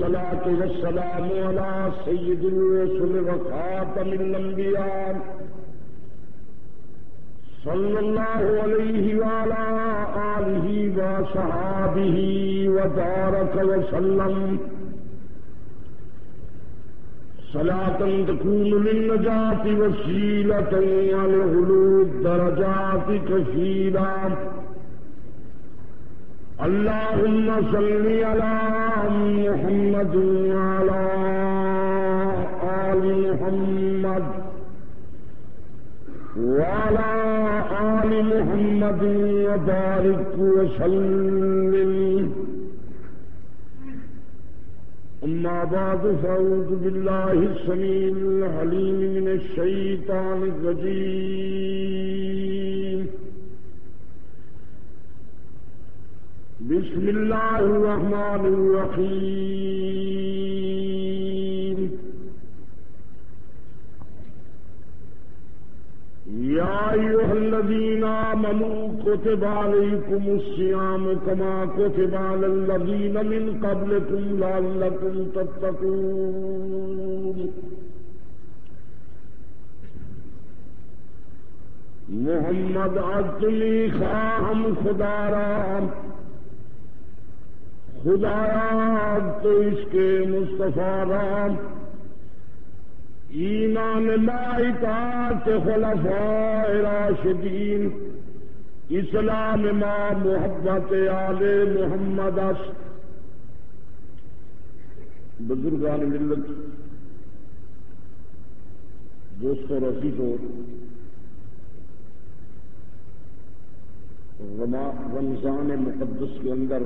الصلاة والسلام على سيد الرسل وخاتم الأنبياء. صلى الله عليه وعلى آله وصحابه وبارك وسلم. صلاة تكون للنجاة وسيلة على ولغلو الدرجات كثيرا. اللهم صل على محمد وعلى آل محمد وعلى آل محمد وبارك وسلم. أما بعد، فأعوذ بالله السميع العليم من الشيطان الرجيم. بسم الله الرحمن الرحيم. يا أيها الذين آمنوا كتب عليكم الصيام كما كتب على الذين من قبلكم لعلكم تتقون. محمد عدلی خواہم خدا رام خدایا تو اس کے مصطفیٰ رام، ایمان اطاعت خلفاء راشدین، اسلام ما محبت آل محمد اس بزرگان ملت دوستوں رفیقوں رمضان مقدس کے اندر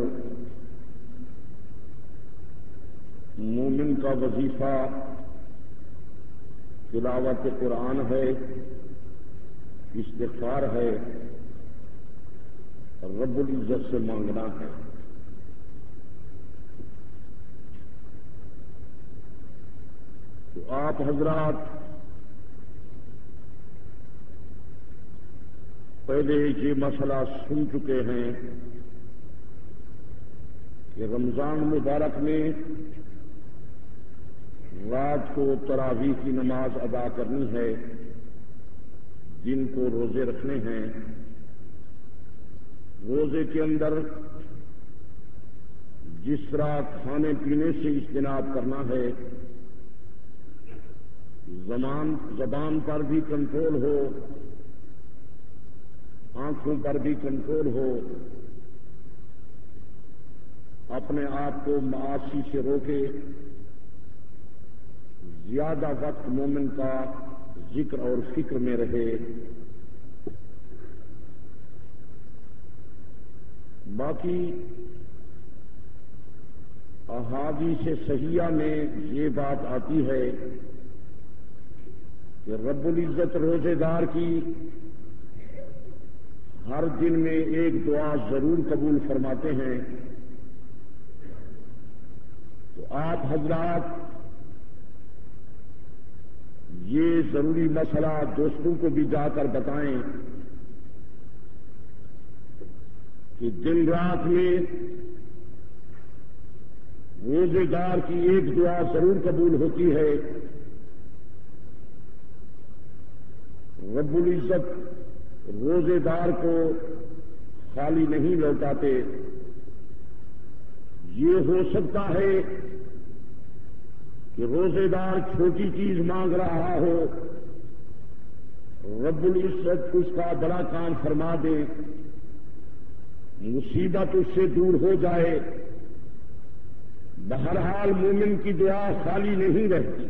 مومن کا وظیفہ تلاوت قرآن ہے، استغفار ہے، رب العزت سے مانگنا ہے۔ تو آپ حضرات پہلے یہ مسئلہ سن چکے ہیں کہ رمضان مبارک میں رات کو تراوی کی نماز ادا کرنی ہے، جن کو روزے رکھنے ہیں۔ روزے کے اندر جس طرح کھانے پینے سے اجتناب کرنا ہے، زمان، زبان پر بھی کنٹرول ہو، آنکھوں پر بھی کنٹرول ہو، اپنے آپ کو معاشی سے روکے۔ زیادہ وقت مومن کا ذکر اور فکر میں رہے۔ باقی احادی سے سہیا میں یہ بات آتی ہے کہ رب العزت روزے دار کی ہر دن میں ایک دعا ضرور قبول فرماتے ہیں۔ تو آپ حضرات یہ ضروری مسئلہ دوستوں کو بھی جا کر بتائیں کہ دن رات میں روزے دار کی ایک دعا ضرور قبول ہوتی ہے۔ رب العزت روزے دار کو خالی نہیں لوٹاتے۔ یہ ہو سکتا ہے کہ روزے دار چھوٹی چیز مانگ رہا ہو، رب العزت اس کا بڑا کام فرما دے۔ مصیبت اس سے دور ہو جائے۔ بہرحال مومن کی دعا خالی نہیں رہتی۔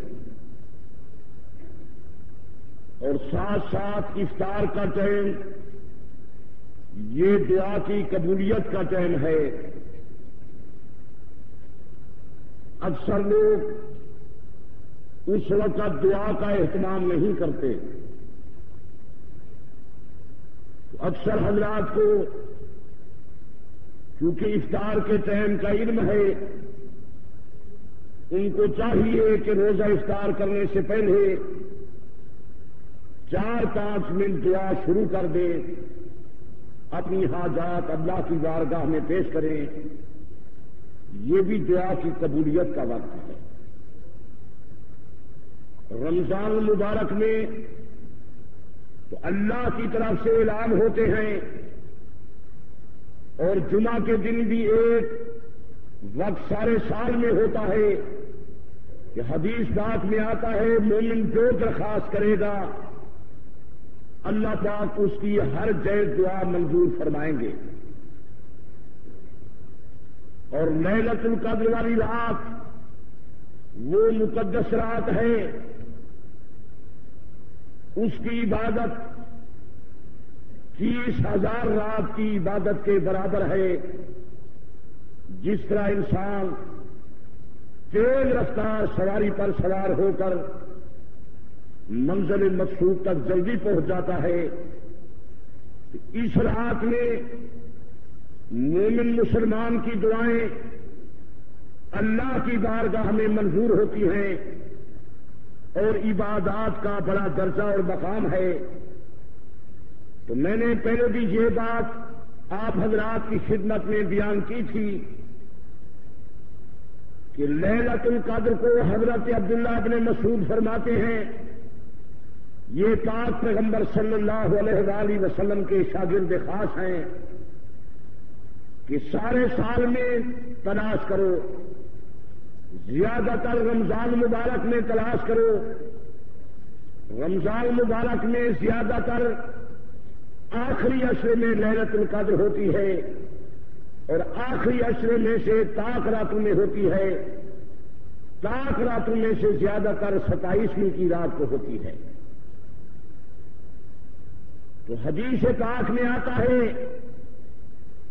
اور ساتھ ساتھ افطار کا ٹائم یہ دعا کی قبولیت کا ٹائم ہے۔ اکثر لوگ اس وقت دعا کا اہتمام نہیں کرتے۔ اکثر حضرات کو کیونکہ افطار کے ٹائم کا علم ہے، ان کو چاہیے کہ روزہ افطار کرنے سے پہلے چار پانچ منٹ دعا شروع کر دیں اپنی حاجات اللہ کی بارگاہ میں پیش کریں۔ یہ بھی دعا کی قبولیت کا وقت ہے۔ رمضان المبارک میں تو اللہ کی طرف سے اعلان ہوتے ہیں اور جمعہ کے دن بھی ایک وقت سارے سال میں ہوتا ہے کہ حدیث بات میں آتا ہے، مومن جو درخواست کرے گا، اللہ پاک اس کی ہر جائز دعا منظور فرمائیں گے۔ اور محلت القدر والی رات وہ مقدس رات ہے اس کی عبادت تیس ہزار رات کی عبادت کے برابر ہے، جس طرح انسان تیز رفتار سواری پر سوار ہو کر منزل مقصود تک جلدی پہنچ جاتا ہے اس رات میں مومن مسلمان کی دعائیں اللہ کی بارگاہ میں منظور ہوتی ہیں۔ اور عبادات کا بڑا درجہ اور مقام ہے۔ تو میں نے پہلے بھی یہ بات آپ حضرات کی خدمت میں بیان کی تھی کہ لہلت القدر کو حضرت عبداللہ ابن مسعود فرماتے ہیں۔ یہ پاک پیغمبر صلی اللہ علیہ وآلہ وسلم کے شاگرد خاص ہیں کہ سارے سال میں تلاش کرو۔ زیادہ تر رمضان مبارک میں تلاش کرو۔ رمضان مبارک میں زیادہ تر آخری عشرے میں لہرت القدر ہوتی ہے اور آخری عشرے میں سے تاک راتوں میں ہوتی ہے۔ تاک راتوں میں سے زیادہ تر ستائیسویں کی رات کو ہوتی ہے۔ تو حدیث پاک میں آتا ہے،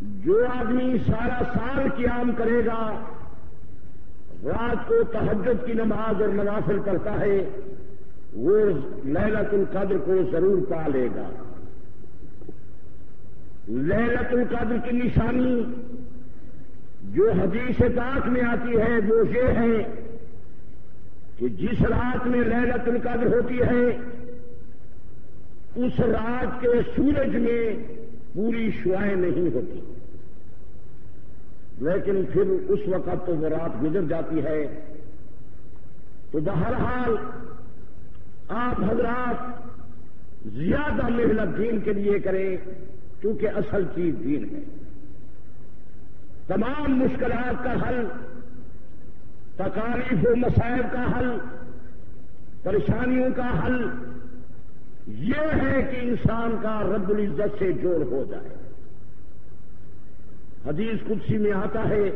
جو آدمی سارا سال قیام کرے گا رات کو تحجد کی نماز اور نوافل کرتا ہے، وہ لہلت القدر کو ضرور پا لے گا۔ لہلت القدر کی نشانی جو حدیث پاک میں آتی ہے، وہ یہ ہے کہ جس رات میں لہلت القدر ہوتی ہے، اس رات کے سورج میں پوری شوائیں نہیں ہوتی۔ لیکن پھر اس وقت تو وہ رات گزر جاتی ہے تو بہرحال آپ حضرات زیادہ محنت دین کے لیے کریں کیونکہ اصل چیز دین ہے۔ تمام مشکلات کا حل، تکالیف و مسائل کا حل، پریشانیوں کا حل، یہ ہے کہ انسان کا رب العزت سے جوڑ ہو جائے۔ حدیث قدسی میں آتا ہے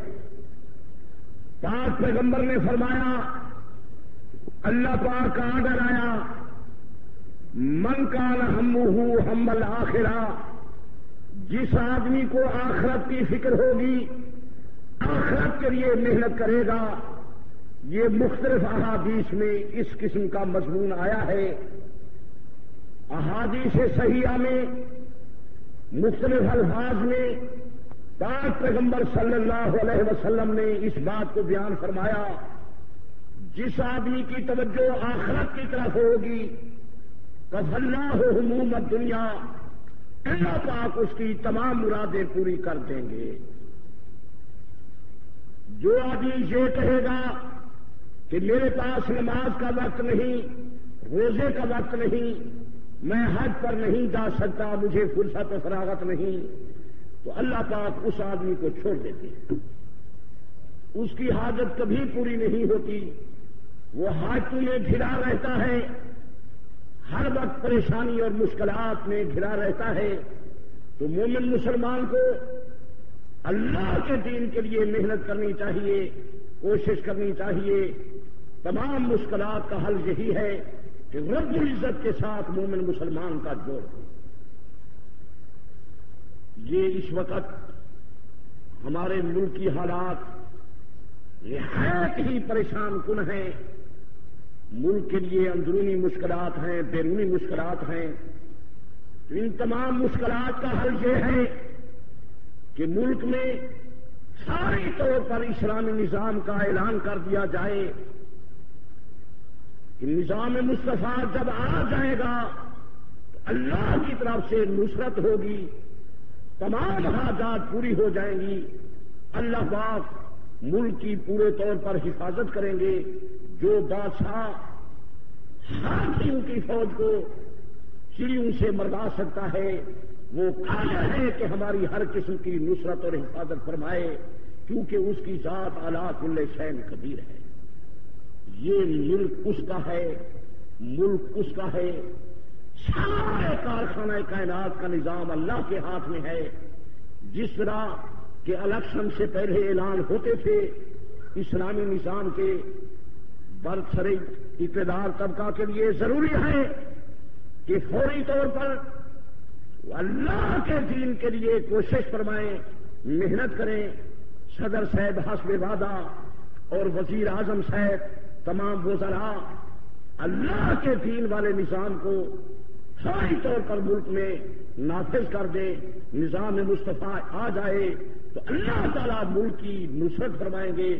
پاک پیغمبر نے فرمایا، اللہ پاک کا آڈر آیا، من کا ہم ہم آخرا جس آدمی کو آخرت کی فکر ہوگی، آخرت کے لیے محنت کرے گا، یہ مختلف احادیث میں اس قسم کا مضمون آیا ہے۔ احادیث صحیحہ میں، مختلف الفاظ میں پاک پیغمبر صلی اللہ علیہ وسلم نے اس بات کو بیان فرمایا، جس آدمی کی توجہ آخرت کی طرف ہوگی کب اللہ ہو حمومت دنیا اللہ پاک اس کی تمام مرادیں پوری کر دیں گے۔ جو آدمی یہ کہے گا کہ میرے پاس نماز کا وقت نہیں، روزے کا وقت نہیں، میں حج پر نہیں جا سکتا، مجھے فرصت فراغت نہیں۔ تو اللہ پاک اس آدمی کو چھوڑ دیتے ہیں۔ اس کی حاجت کبھی پوری نہیں ہوتی۔ وہ حاجتوں میں گھرا رہتا ہے۔ ہر وقت پریشانی اور مشکلات میں گھرا رہتا ہے۔ تو مومن مسلمان کو اللہ کے دین کے لیے محنت کرنی چاہیے، کوشش کرنی چاہیے۔ تمام مشکلات کا حل یہی ہے کہ رب العزت کے ساتھ مومن مسلمان کا جوڑ ہو یہ اس وقت ہمارے ملک کی حالات نہایت ہی پریشان کن ہیں۔ ملک کے لیے اندرونی مشکلات ہیں، بیرونی مشکلات ہیں۔ تو ان تمام مشکلات کا حل یہ ہے کہ ملک میں ساری طور پر اسلامی نظام کا اعلان کر دیا جائے۔ کہ نظام مصطفیٰ جب آ جائے گا تو اللہ کی طرف سے نصرت ہوگی۔ تمام حاجات پوری ہو جائیں گی۔ اللہ پاک ملک کی پورے طور پر حفاظت کریں گے۔ جو بادشاہ ہاتھیوں کی فوج کو چڑیوں سے مردا سکتا ہے، وہ قادر ہے کہ ہماری ہر قسم کی نصرت اور حفاظت فرمائے، کیونکہ اس کی ذات آلات اللہ شین کبیر ہے۔ یہ ملک اس کا ہے، ملک اس کا ہے۔ سارے کارخانہ کائنات کا نظام اللہ کے ہاتھ میں ہے۔ جس طرح کہ الیکشن سے پہلے اعلان ہوتے تھے، اسلامی نظام کے برسر اقتدار طبقہ کے لیے ضروری ہے کہ فوری طور پر اللہ کے دین کے لیے کوشش فرمائیں، محنت کریں۔ صدر صاحب حسب وعدہ اور وزیر اعظم صاحب تمام وزراء اللہ کے دین والے نظام کو فوری طور پر ملک میں نافذ کر دیں نظام مصطفیٰ آ جائے تو اللہ تعالیٰ ملک کی نصرت فرمائیں گے،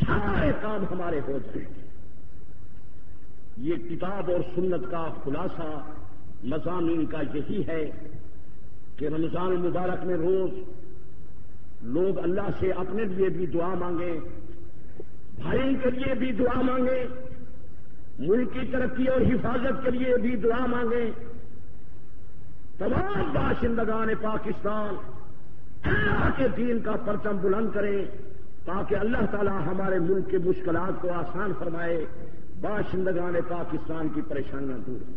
سارے کام ہمارے ہو جائیں گے۔ یہ کتاب اور سنت کا خلاصہ مضامین کا یہی ہے کہ رمضان المبارک میں روز لوگ اللہ سے اپنے لیے بھی دعا مانگیں بھائی کے لیے بھی دعا مانگیں۔ ملک کی ترقی اور حفاظت کے لیے بھی دعا مانگیں۔ تمام باشندگان پاکستان، اللہ کے دین کا پرچم بلند کریں تاکہ اللہ تعالی ہمارے ملک کے مشکلات کو آسان فرمائے، باشندگان پاکستان کی پریشانیاں دور۔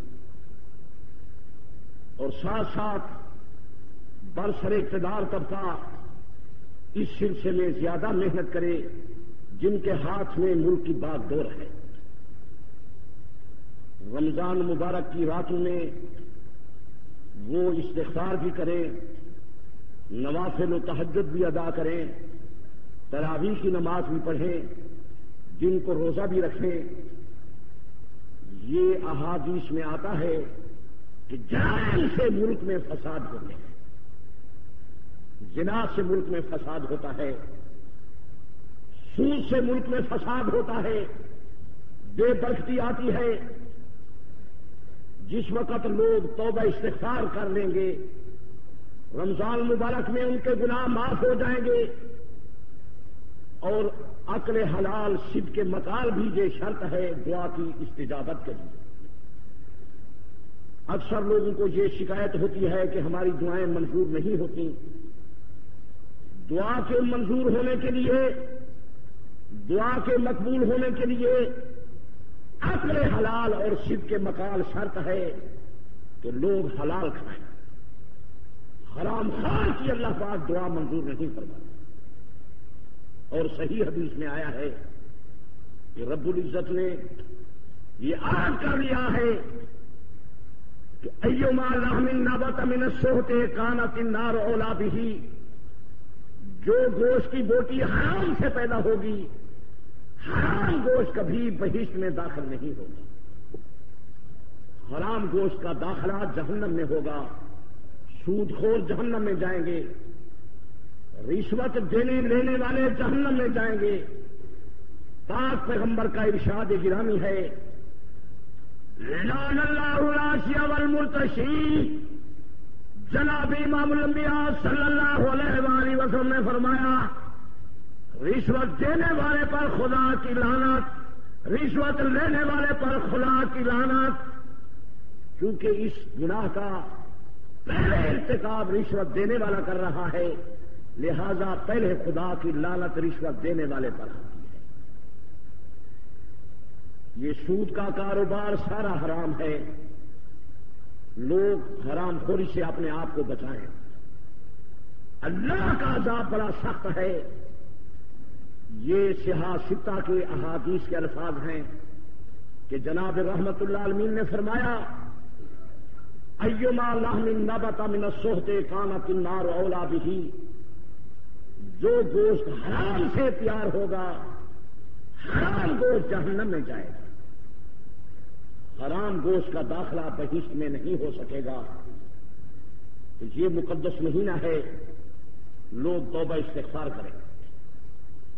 اور ساتھ ساتھ برسر اقتدار طبقہ اس سلسلے میں زیادہ محنت کرے، جن کے ہاتھ میں ملک کی بات دور ہے۔ رمضان مبارک کی راتوں میں وہ استغفار بھی کریں، نوافل و تحجد بھی ادا کریں تراوی کی نماز بھی پڑھیں جن کو روزہ بھی رکھیں۔ یہ احادیث میں آتا ہے کہ جان سے ملک میں فساد ہوتے ہیں جنا سے ملک میں فساد ہوتا ہے۔ سود سے ملک میں فساد ہوتا ہے۔ بے برفتی آتی ہے۔ جس وقت لوگ توبہ استغفار کر لیں گے، رمضان مبارک میں ان کے گناہ معاف ہو جائیں گے اور عقل حلال سد کے مکال بھی یہ شرط ہے دعا کی استجابت کے لیے۔ اکثر لوگوں کو یہ شکایت ہوتی ہے کہ ہماری دعائیں منظور نہیں ہوتی۔ دعا کے منظور ہونے کے لیے، دعا کے مقبول ہونے کے لیے عقل حلال اور سد کے مکال شرط ہے کہ لوگ حلال کھائیں۔ حرام خان کی اللہ پاک دعا منظور نہیں کرتا اور صحیح حدیث میں آیا ہے کہ رب العزت نے یہ آج کر لیا ہے کہ ایو مال رحمن نبت من سوتے کانا تنار اولا بھی جو گوشت کی بوٹی حرام سے پیدا ہوگی حرام گوشت کبھی بہشت میں داخل نہیں ہوگا۔ حرام گوشت کا داخلہ جہنم میں ہوگا۔ سود خور جہنم میں جائیں گے۔ رشوت دینے لینے والے جہنم میں جائیں گے۔ پاک پیغمبر کا ارشاد گرامی ہے۔ لان اللہ والمرتشی جناب امام الانبیاء صلی اللہ علیہ وآلہ وسلم نے فرمایا رشوت دینے والے پر خدا کی لانت رشوت لینے والے پر خدا کی لانت کیونکہ اس گناہ کا پہلے ارتکاب رشوت دینے والا کر رہا ہے، لہذا پہلے خدا کی لالت رشوت دینے والے پر آتی ہے۔ یہ سود کا کاروبار سارا حرام ہے۔ لوگ حرام خوری سے اپنے آپ کو بچائیں۔ اللہ کا عذاب بڑا سخت ہے۔ یہ سیاستہ کے احادیث کے الفاظ ہیں کہ جناب رحمت اللہ عالمین نے فرمایا، ایما لحم نبتا من سوہتے کانا تنار اولا بھی جو گوشت حرام سے تیار ہوگا، حرام گوشت جہنم میں جائے گا۔ حرام گوشت کا داخلہ بہشت میں نہیں ہو سکے گا۔ تو یہ مقدس مہینہ ہے، لوگ توبہ استغفار کریں۔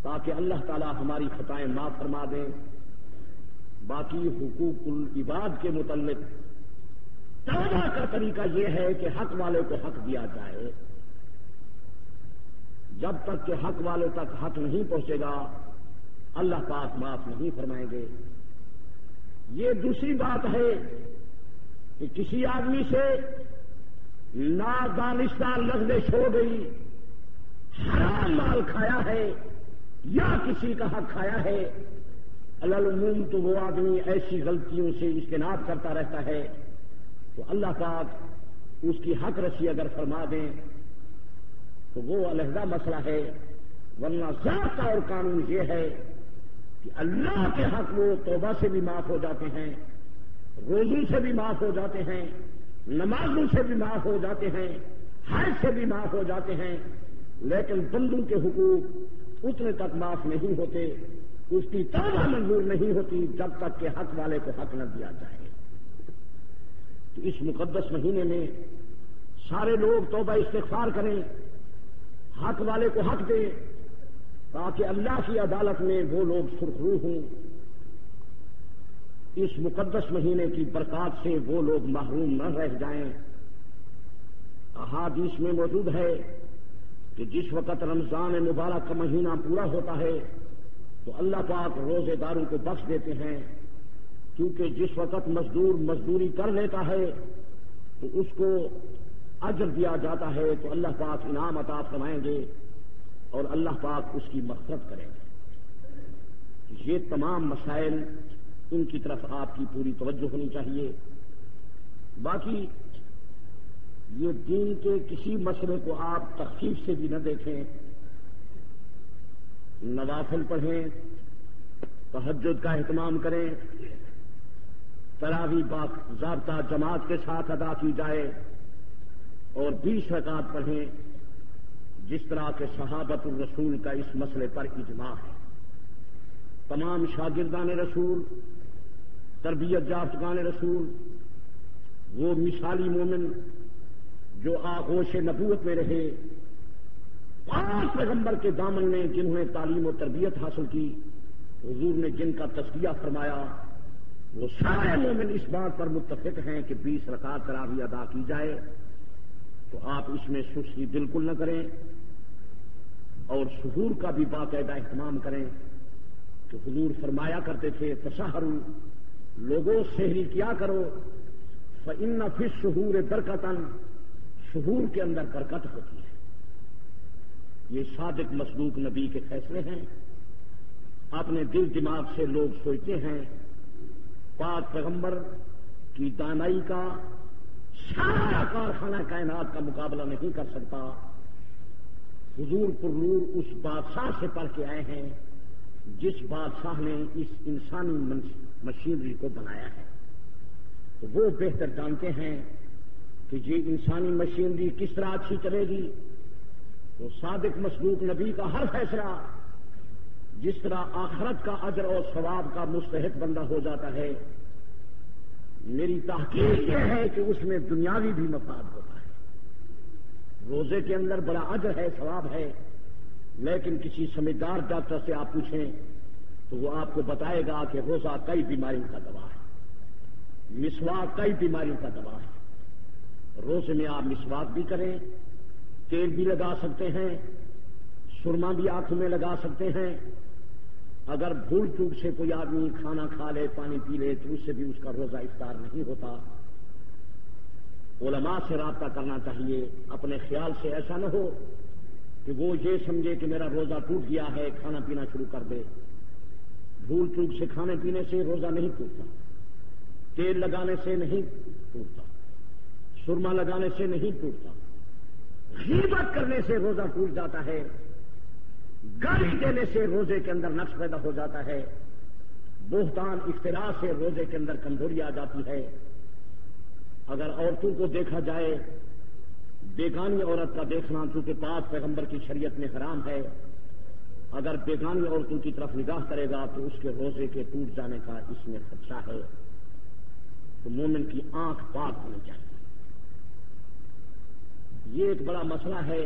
تاکہ اللہ تعالی ہماری خطائیں معاف فرما دیں باقی حقوق العباد کے متعلق توبہ کا طریقہ یہ ہے کہ حق والے کو حق دیا جائے۔ جب تک کہ حق والوں تک حق نہیں پہنچے گا، اللہ پاک معاف نہیں فرمائیں گے۔ یہ دوسری بات ہے کہ کسی آدمی سے نادانستہ لفظ ہو گئی، حرام مال کھایا ہے۔ یا کسی کا حق کھایا ہے۔ العموم تو وہ آدمی ایسی غلطیوں سے اجتناب کرتا رہتا ہے۔ تو اللہ پاک اس کی حق رسی اگر فرما دیں تو وہ علیحدہ مسئلہ ہے۔ ورنہ ضابطہ اور قانون یہ ہے کہ اللہ کے حق وہ توبہ سے بھی معاف ہو جاتے ہیں، روزوں سے بھی معاف ہو جاتے ہیں، نمازوں سے بھی معاف ہو جاتے ہیں، حج سے بھی معاف ہو جاتے ہیں۔ لیکن بندوں کے حقوق اتنے تک معاف نہیں ہوتے، اس کی توبہ منظور نہیں ہوتی جب تک کہ حق والے کو حق نہ دیا جائے۔ تو اس مقدس مہینے میں سارے لوگ توبہ استغفار کریں، حق والے کو حق دیں، تاکہ اللہ کی عدالت میں وہ لوگ سرخرو ہوں۔ اس مقدس مہینے کی برکات سے وہ لوگ محروم نہ رہ جائیں۔ احادیث میں موجود ہے کہ جس وقت رمضان مبارک کا مہینہ پورا ہوتا ہے، تو اللہ پاک روزے داروں کو بخش دیتے ہیں۔ کیونکہ جس وقت مزدور مزدوری کر لیتا ہے، تو اس کو اجر دیا جاتا ہے۔ تو اللہ پاک انعام عطا فرمائیں گے اور اللہ پاک اس کی مقصد کریں گے۔ یہ تمام مسائل ان کی طرف آپ کی پوری توجہ ہونی چاہیے۔ باقی یہ دین کے کسی مسئلے کو آپ تخصیص سے بھی نہ دیکھیں، نوافل پڑھیں تحجد کا اہتمام کریں، تراوی ضابطہ جماعت کے ساتھ ادا کی جائے اور بیس رکعت پڑھیں، جس طرح کے صحابت الرسول کا اس مسئلے پر اجماع ہے۔ تمام شاگردان رسول، تربیت یافتگان رسول، وہ مثالی مومن جو آغوش نبوت میں رہے پانچ پیغمبر کے دامن میں جنہوں نے تعلیم و تربیت حاصل کی، حضور نے جن کا تذکیہ فرمایا، وہ سارے مومن اس بات پر متفق ہیں کہ بیس رکعت تراوی ادا کی جائے، تو آپ اس میں سستی بالکل نہ کریں اور شہور کا بھی باقاعدہ اہتمام کریں۔ کہ حضور فرمایا کرتے تھے تشہر لوگوں سہری کیا کرو ان فش شہور برکتن شہور کے اندر برکت ہوتی ہے۔ یہ صادق مسلوک نبی کے فیصلے ہیں۔ اپنے دل دماغ سے لوگ سوچتے ہیں، پاک پیغمبر کی دانائی کا سارا کارخانہ کائنات کا مقابلہ نہیں کر سکتا۔ حضور پر نور اس بادشاہ سے پڑھ کے آئے ہیں، جس بادشاہ نے اس انسانی مشینری کو بنایا ہے۔ تو وہ بہتر جانتے ہیں کہ یہ انسانی مشینری کس طرح اچھی چلے گی؟ تو صادق مسلوق نبی کا ہر فیصلہ جس طرح آخرت کا اجر اور ثواب کا مستحق بندہ ہو جاتا ہے، میری تحقیق یہ ہے کہ اس میں دنیاوی بھی مفاد ہوتا ہے۔ روزے کے اندر بڑا اجر ہے، ثواب ہے، لیکن کسی سمجھدار ڈاکٹر سے آپ پوچھیں تو وہ آپ کو بتائے گا کہ روزہ کئی بیماریوں کا دوا ہے۔ مسواک کئی بیماریوں کا دوا ہے۔ روزے میں آپ مسواک بھی کریں، تیل بھی لگا سکتے ہیں، سرما بھی آنکھوں میں لگا سکتے ہیں۔ اگر بھول چوک سے کوئی آدمی کھانا کھا لے، پانی پی لے، تو اس سے بھی اس کا روزہ افطار نہیں ہوتا۔ علماء سے رابطہ کرنا چاہیے۔ اپنے خیال سے ایسا نہ ہو کہ وہ یہ سمجھے کہ میرا روزہ ٹوٹ گیا ہے، کھانا پینا شروع کر دے۔ بھول چوک سے کھانے پینے سے روزہ نہیں ٹوٹتا۔ تیل لگانے سے نہیں ٹوٹتا۔ سرما لگانے سے نہیں ٹوٹتا۔ غیبت کرنے سے روزہ ٹوٹ جاتا ہے۔ گالی دینے سے روزے کے اندر نقص پیدا ہو جاتا ہے۔ بہتان اختراع سے روزے کے اندر کمزوری آ جاتی ہے۔ اگر عورتوں کو دیکھا جائے، بیگانی عورت کا دیکھنا چونکہ پاک پیغمبر کی شریعت میں حرام ہے، اگر بیگانی عورتوں کی طرف نگاہ کرے گا تو اس کے روزے کے ٹوٹ جانے کا اس میں خدشہ ہے۔ تو مومن کی آنکھ پاک ہونی چاہیے۔ یہ ایک بڑا مسئلہ ہے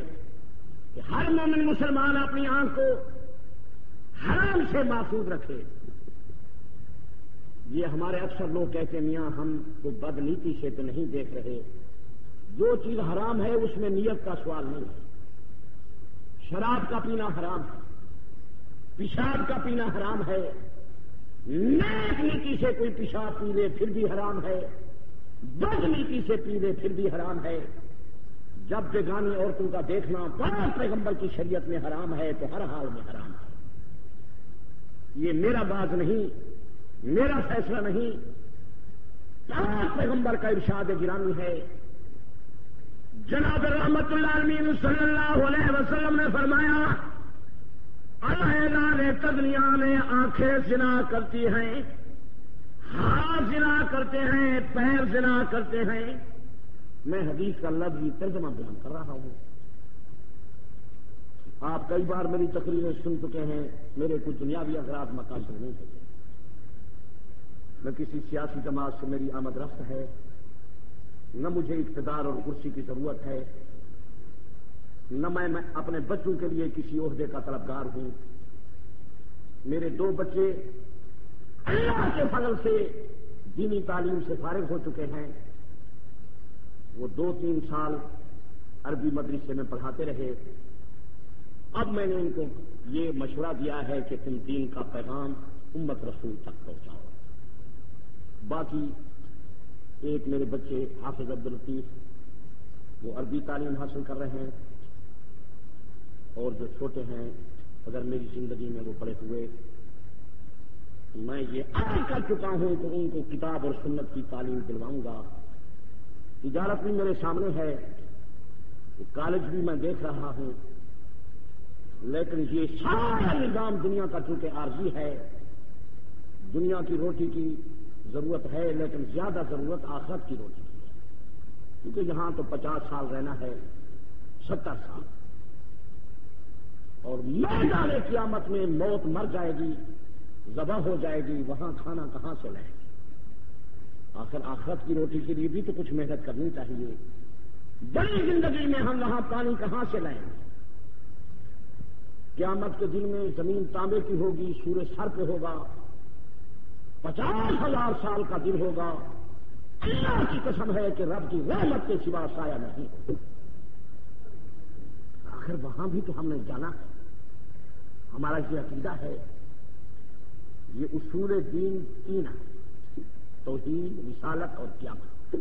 کہ ہر مومن مسلمان اپنی آنکھ کو حرام سے محفوظ رکھے۔ یہ ہمارے اکثر لوگ کہتے ہیں، میاں، ہم کو بد نیتی سے تو نہیں دیکھ رہے۔ جو چیز حرام ہے، اس میں نیت کا سوال نہیں ہے۔ شراب کا پینا حرام ہے۔ پیشاب کا پینا حرام ہے۔ نیک نیتی سے کوئی پیشاب پی لے پھر بھی حرام ہے۔ بد نیتی سے پی لے پھر بھی حرام ہے۔ جب بیگانی عورتوں کا دیکھنا پانچ پیغمبر کی شریعت میں حرام ہے، تو ہر حال میں حرام ہے۔ یہ میرا بات نہیں، میرا فیصلہ نہیں۔ پانچ پیغمبر کا ارشاد گرانی ہے۔ جناب رحمت اللہ علیہ صلی اللہ علیہ وسلم نے فرمایا علیحدہ تدنیا میں آنکھیں زنا کرتی ہیں ہاتھ زنا کرتے ہیں، پیر زنا کرتے ہیں۔ میں حدیث کا لفظ ترجمہ بیان کر رہا ہوں۔ آپ کئی بار میری تقریریں سن چکے ہیں، میرے کچھ دنیاوی اثرات مقاصد نہیں ہوتے میں کسی سیاسی جماعت سے میری آمد رفت ہے، نہ مجھے اقتدار اور کرسی کی ضرورت ہے، نہ میں اپنے بچوں کے لیے کسی عہدے کا طلبگار ہوں۔ میرے دو بچے اللہ کے فضل سے دینی تعلیم سے فارغ ہو چکے ہیں۔ وہ دو تین سال عربی مدرسے میں پڑھاتے رہے۔ اب میں نے ان کو یہ مشورہ دیا ہے کہ تم دین کا پیغام امت رسول تک پہنچاؤ۔ باقی ایک میرے بچے حافظ عبد الطیف وہ عربی تعلیم حاصل کر رہے ہیں اور جو چھوٹے ہیں، اگر میری زندگی میں وہ پڑے ہوئے، میں یہ عرض کر چکا ہوں کہ ان کو کتاب اور سنت کی تعلیم دلواؤں گا۔ تجارت بھی میرے سامنے ہے کالج بھی میں دیکھ رہا ہوں۔ لیکن یہ سارا نظام دنیا کا چونکہ عارضی ہے، دنیا کی روٹی کی ضرورت ہے، لیکن زیادہ ضرورت آخرت کی روٹی کی ہے۔ کیونکہ یہاں تو پچاس سال رہنا ہے، ستر سال۔ اور میدان قیامت میں موت مر جائے گی، ذبح ہو جائے گی، وہاں کھانا کہاں سے لائیں گے آخر آخرت کی روٹی کے لیے بھی تو کچھ محنت کرنی چاہیے۔ بڑی زندگی میں ہم وہاں پانی کہاں سے لائیں؟ گے قیامت کے دن میں زمین تانبے کی ہوگی، سورج سر پہ ہوگا۔ پچاس ہزار سال کا دن ہوگا۔ اللہ کی قسم ہے کہ رب کی رحمت کے سوا سایہ نہیں۔ آخر وہاں بھی تو ہم نے جانا ہے۔ ہمارا یہ عقیدہ ہے، یہ اصول دین تین ہے۔ توحید، رسالت اور قیامت۔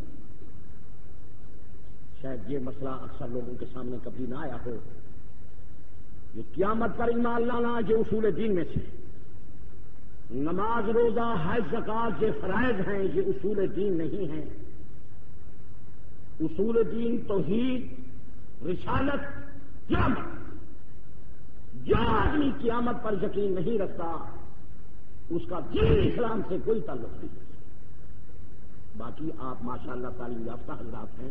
شاید یہ مسئلہ اکثر لوگوں کے سامنے کبھی نہ آیا ہو۔ یہ قیامت پر ایمان لانا یہ اصول دین میں سے نماز، روزہ، حج زکات یہ فرائض ہیں، یہ اصول دین نہیں ہیں۔ اصول دین توحید، رسالت، قیامت۔ جو آدمی قیامت پر یقین نہیں رکھتا، اس کا دین اسلام سے کوئی تعلق نہیں۔ باقی آپ ماشاء اللہ تعلیم یافتہ حضرات ہیں۔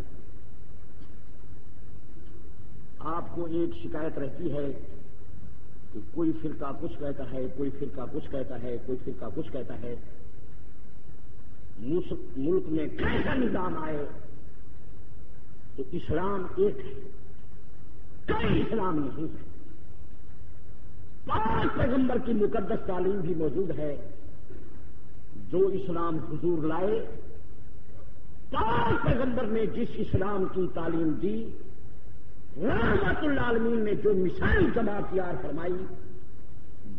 آپ کو ایک شکایت رہتی ہے کہ کوئی فرقہ کچھ کہتا ہے، کوئی فرقہ کچھ کہتا ہے، کوئی فرقہ کچھ کہتا ہے۔ ملک میں کیسا نظام آئے؟ تو اسلام ایک ہے۔ کئی اسلام نہیں ہے۔ پانچ پیغمبر کی مقدس تعلیم بھی موجود ہے۔ جو اسلام حضور لائے پانچ پیغمبر نے جس اسلام کی تعلیم دی، رحمت العالمین نے جو مثال جماعت تیار فرمائی،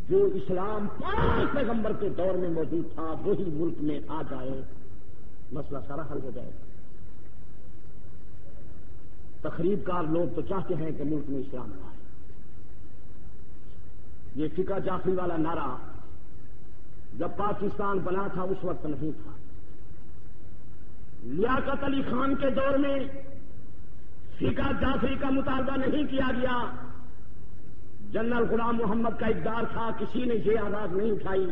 جو اسلام پانچ پیغمبر کے دور میں موجود تھا، وہی ملک میں آ جائے، مسئلہ سارا حل ہو جائے تقریب کار لوگ تو چاہتے ہیں کہ ملک میں اسلام آئے۔ یہ فکا جعفری والا نعرہ جب پاکستان بنا تھا، اس وقت نہیں تھا۔ لیاقت علی خان کے دور میں فکا جعفری کا مطالبہ نہیں کیا گیا۔ جنرل غلام محمد کا اقدار تھا، کسی نے یہ آواز نہیں اٹھائی۔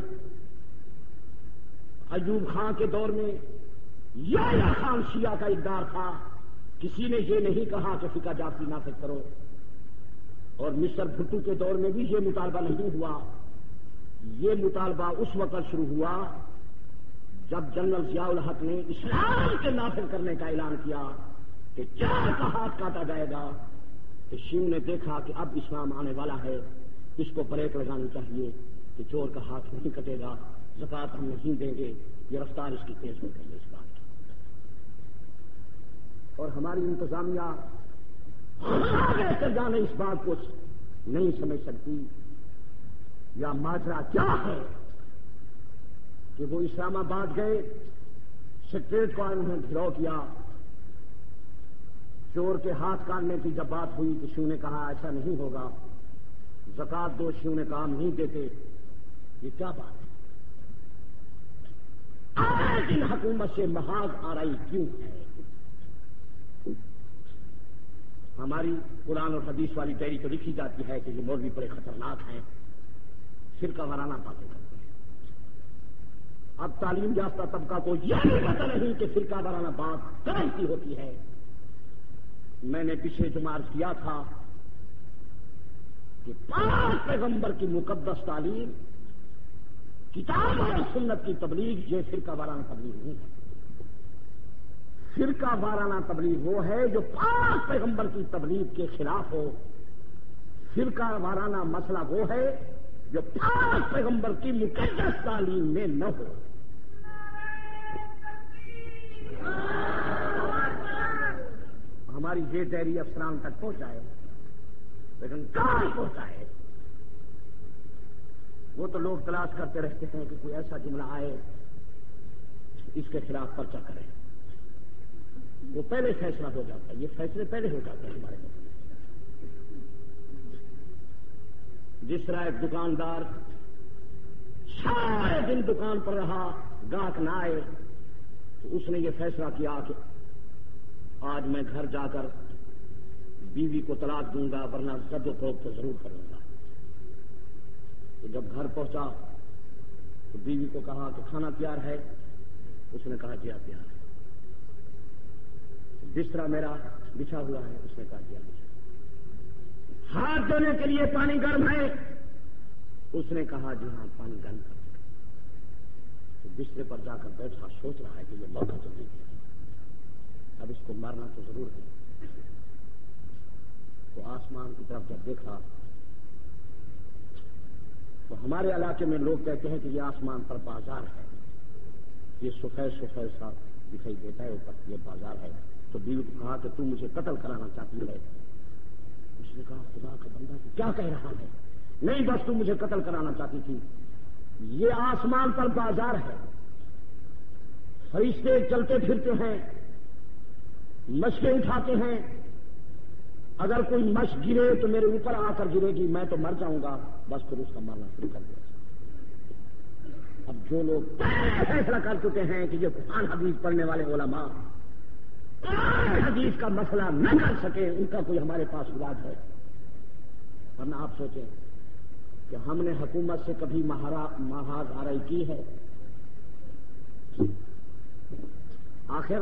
ایوب خان کے دور میں یا خان شیعہ کا اقدار تھا، کسی نے یہ نہیں کہا کہ فکا جعفری نافذ کرو۔ اور مصر بھٹو کے دور میں بھی یہ مطالبہ نہیں ہوا۔ یہ مطالبہ اس وقت شروع ہوا جب جنرل ضیاء الحق نے اسلام کے نافذ کرنے کا اعلان کیا کہ چار کا ہاتھ کاٹا جائے گا کہ شیو نے دیکھا کہ اب اسلام آنے والا ہے۔ اس کو بریک لگانی چاہیے کہ چور کا ہاتھ نہیں کٹے گا۔ زکات ہم نہیں دیں گے۔ یہ رفتار اس کی تیز ہو گئی اس بات کی۔ اور ہماری انتظامیہ کر جانے اس بات کو نہیں سمجھ سکتی۔ یا ماجرا کیا ہے؟ کہ وہ اسلام آباد گئے سیکٹریٹ کو انہوں نے گرو کیا۔ چور کے ہاتھ کاٹنے کی جب بات ہوئی تو شیو نے کہا، ایسا نہیں ہوگا۔ زکات دو شیو نے کام نہیں دیتے۔ یہ کیا بات ہے؟ ان حکومت سے محاذ آرائی کیوں ہے؟ ہماری قرآن اور حدیث والی ڈائری تو لکھی جاتی ہے کہ یہ مولوی بڑے خطرناک ہیں۔ فرقہ وارانہ باتیں کرتے ہیں۔ تعلیم یافتہ طبقہ کو یہ نہیں پتا نہیں کہ فرقہ وارانہ بات کرم کی ہوتی ہے۔ میں نے پچھلے جمعرض کیا تھا کہ پانچ پیغمبر کی مقدس تعلیم کتاب اور سنت کی تبلیغ یہ فرقہ وارانہ تبلیغ نہیں ہے۔ فرقہ وارانہ تبلیغ وہ ہے جو پانچ پیغمبر کی تبلیغ کے خلاف ہو۔ فرقہ وارانہ مسئلہ وہ ہے جو پانچ پیغمبر کی مقدس تعلیم میں نہ ہو۔ ہماری یہ ڈیری افسران تک پہنچائے لیکن کہاں پہنچائے وہ تو لوگ تلاش کرتے رہتے ہیں کہ کوئی ایسا جملہ آئے اس کے خلاف پرچہ کرے۔ وہ پہلے فیصلہ ہو جاتا ہے، یہ فیصلے پہلے ہو جاتے ہیں ہمارے جس طرح ایک دکاندار سارے دن دکان پر رہا، گاہک نہ آئے، تو اس نے یہ فیصلہ کیا کہ آج میں گھر جا کر بیوی کو طلاق دوں گا، ورنہ زد و فروخت تو ضرور کروں گا۔ تو جب گھر پہنچا تو بیوی کو کہا کہ کھانا تیار ہے؟ اس نے کہا جی ہاں، پیار ہے۔ بسترا میرا بچھا ہوا ہے، اس نے کہا جی ہاں، بچھا۔ ہاتھ دھونے کے لیے پانی گرم ہے؟ اس نے کہا جی ہاں پانی گرم کر بسترے پر جا کر بیٹھا، سوچ رہا ہے کہ یہ موقع تو نہیں اب اس کو مارنا تو ضرور ہے۔ تو آسمان کی طرف جب دیکھا، تو ہمارے علاقے میں لوگ کہتے ہیں کہ یہ آسمان پر بازار ہے۔ یہ سفید سفید سا دکھائی دیتا ہے، اوپر یہ بازار ہے۔ تو بیوی کو کہا کہ تم مجھے قتل کرانا چاہتی ہے۔ اس نے کہا، خدا کا بندہ کیا کہہ رہا ہے؟ نہیں بس تم مجھے قتل کرانا چاہتی تھی۔ یہ آسمان پر بازار ہے۔ فرشتے چلتے پھرتے ہیں۔ مشقیں اٹھاتے ہیں۔ اگر کوئی مشق گرے تو میرے اوپر آ کر گرے گی، میں تو مر جاؤں گا۔ بس پھر اس کا مرنا شروع کر دیا۔ اب جو لوگ فیصلہ کر چکے ہیں کہ یہ قرآن حدیث پڑھنے والے علماء، قرآن حدیث کا مسئلہ نہ کر سکے ان کا کوئی ہمارے پاس علاج ہے۔ ورنہ آپ سوچیں کہ ہم نے حکومت سے کبھی محاذ آرائی کی ہے۔ آخر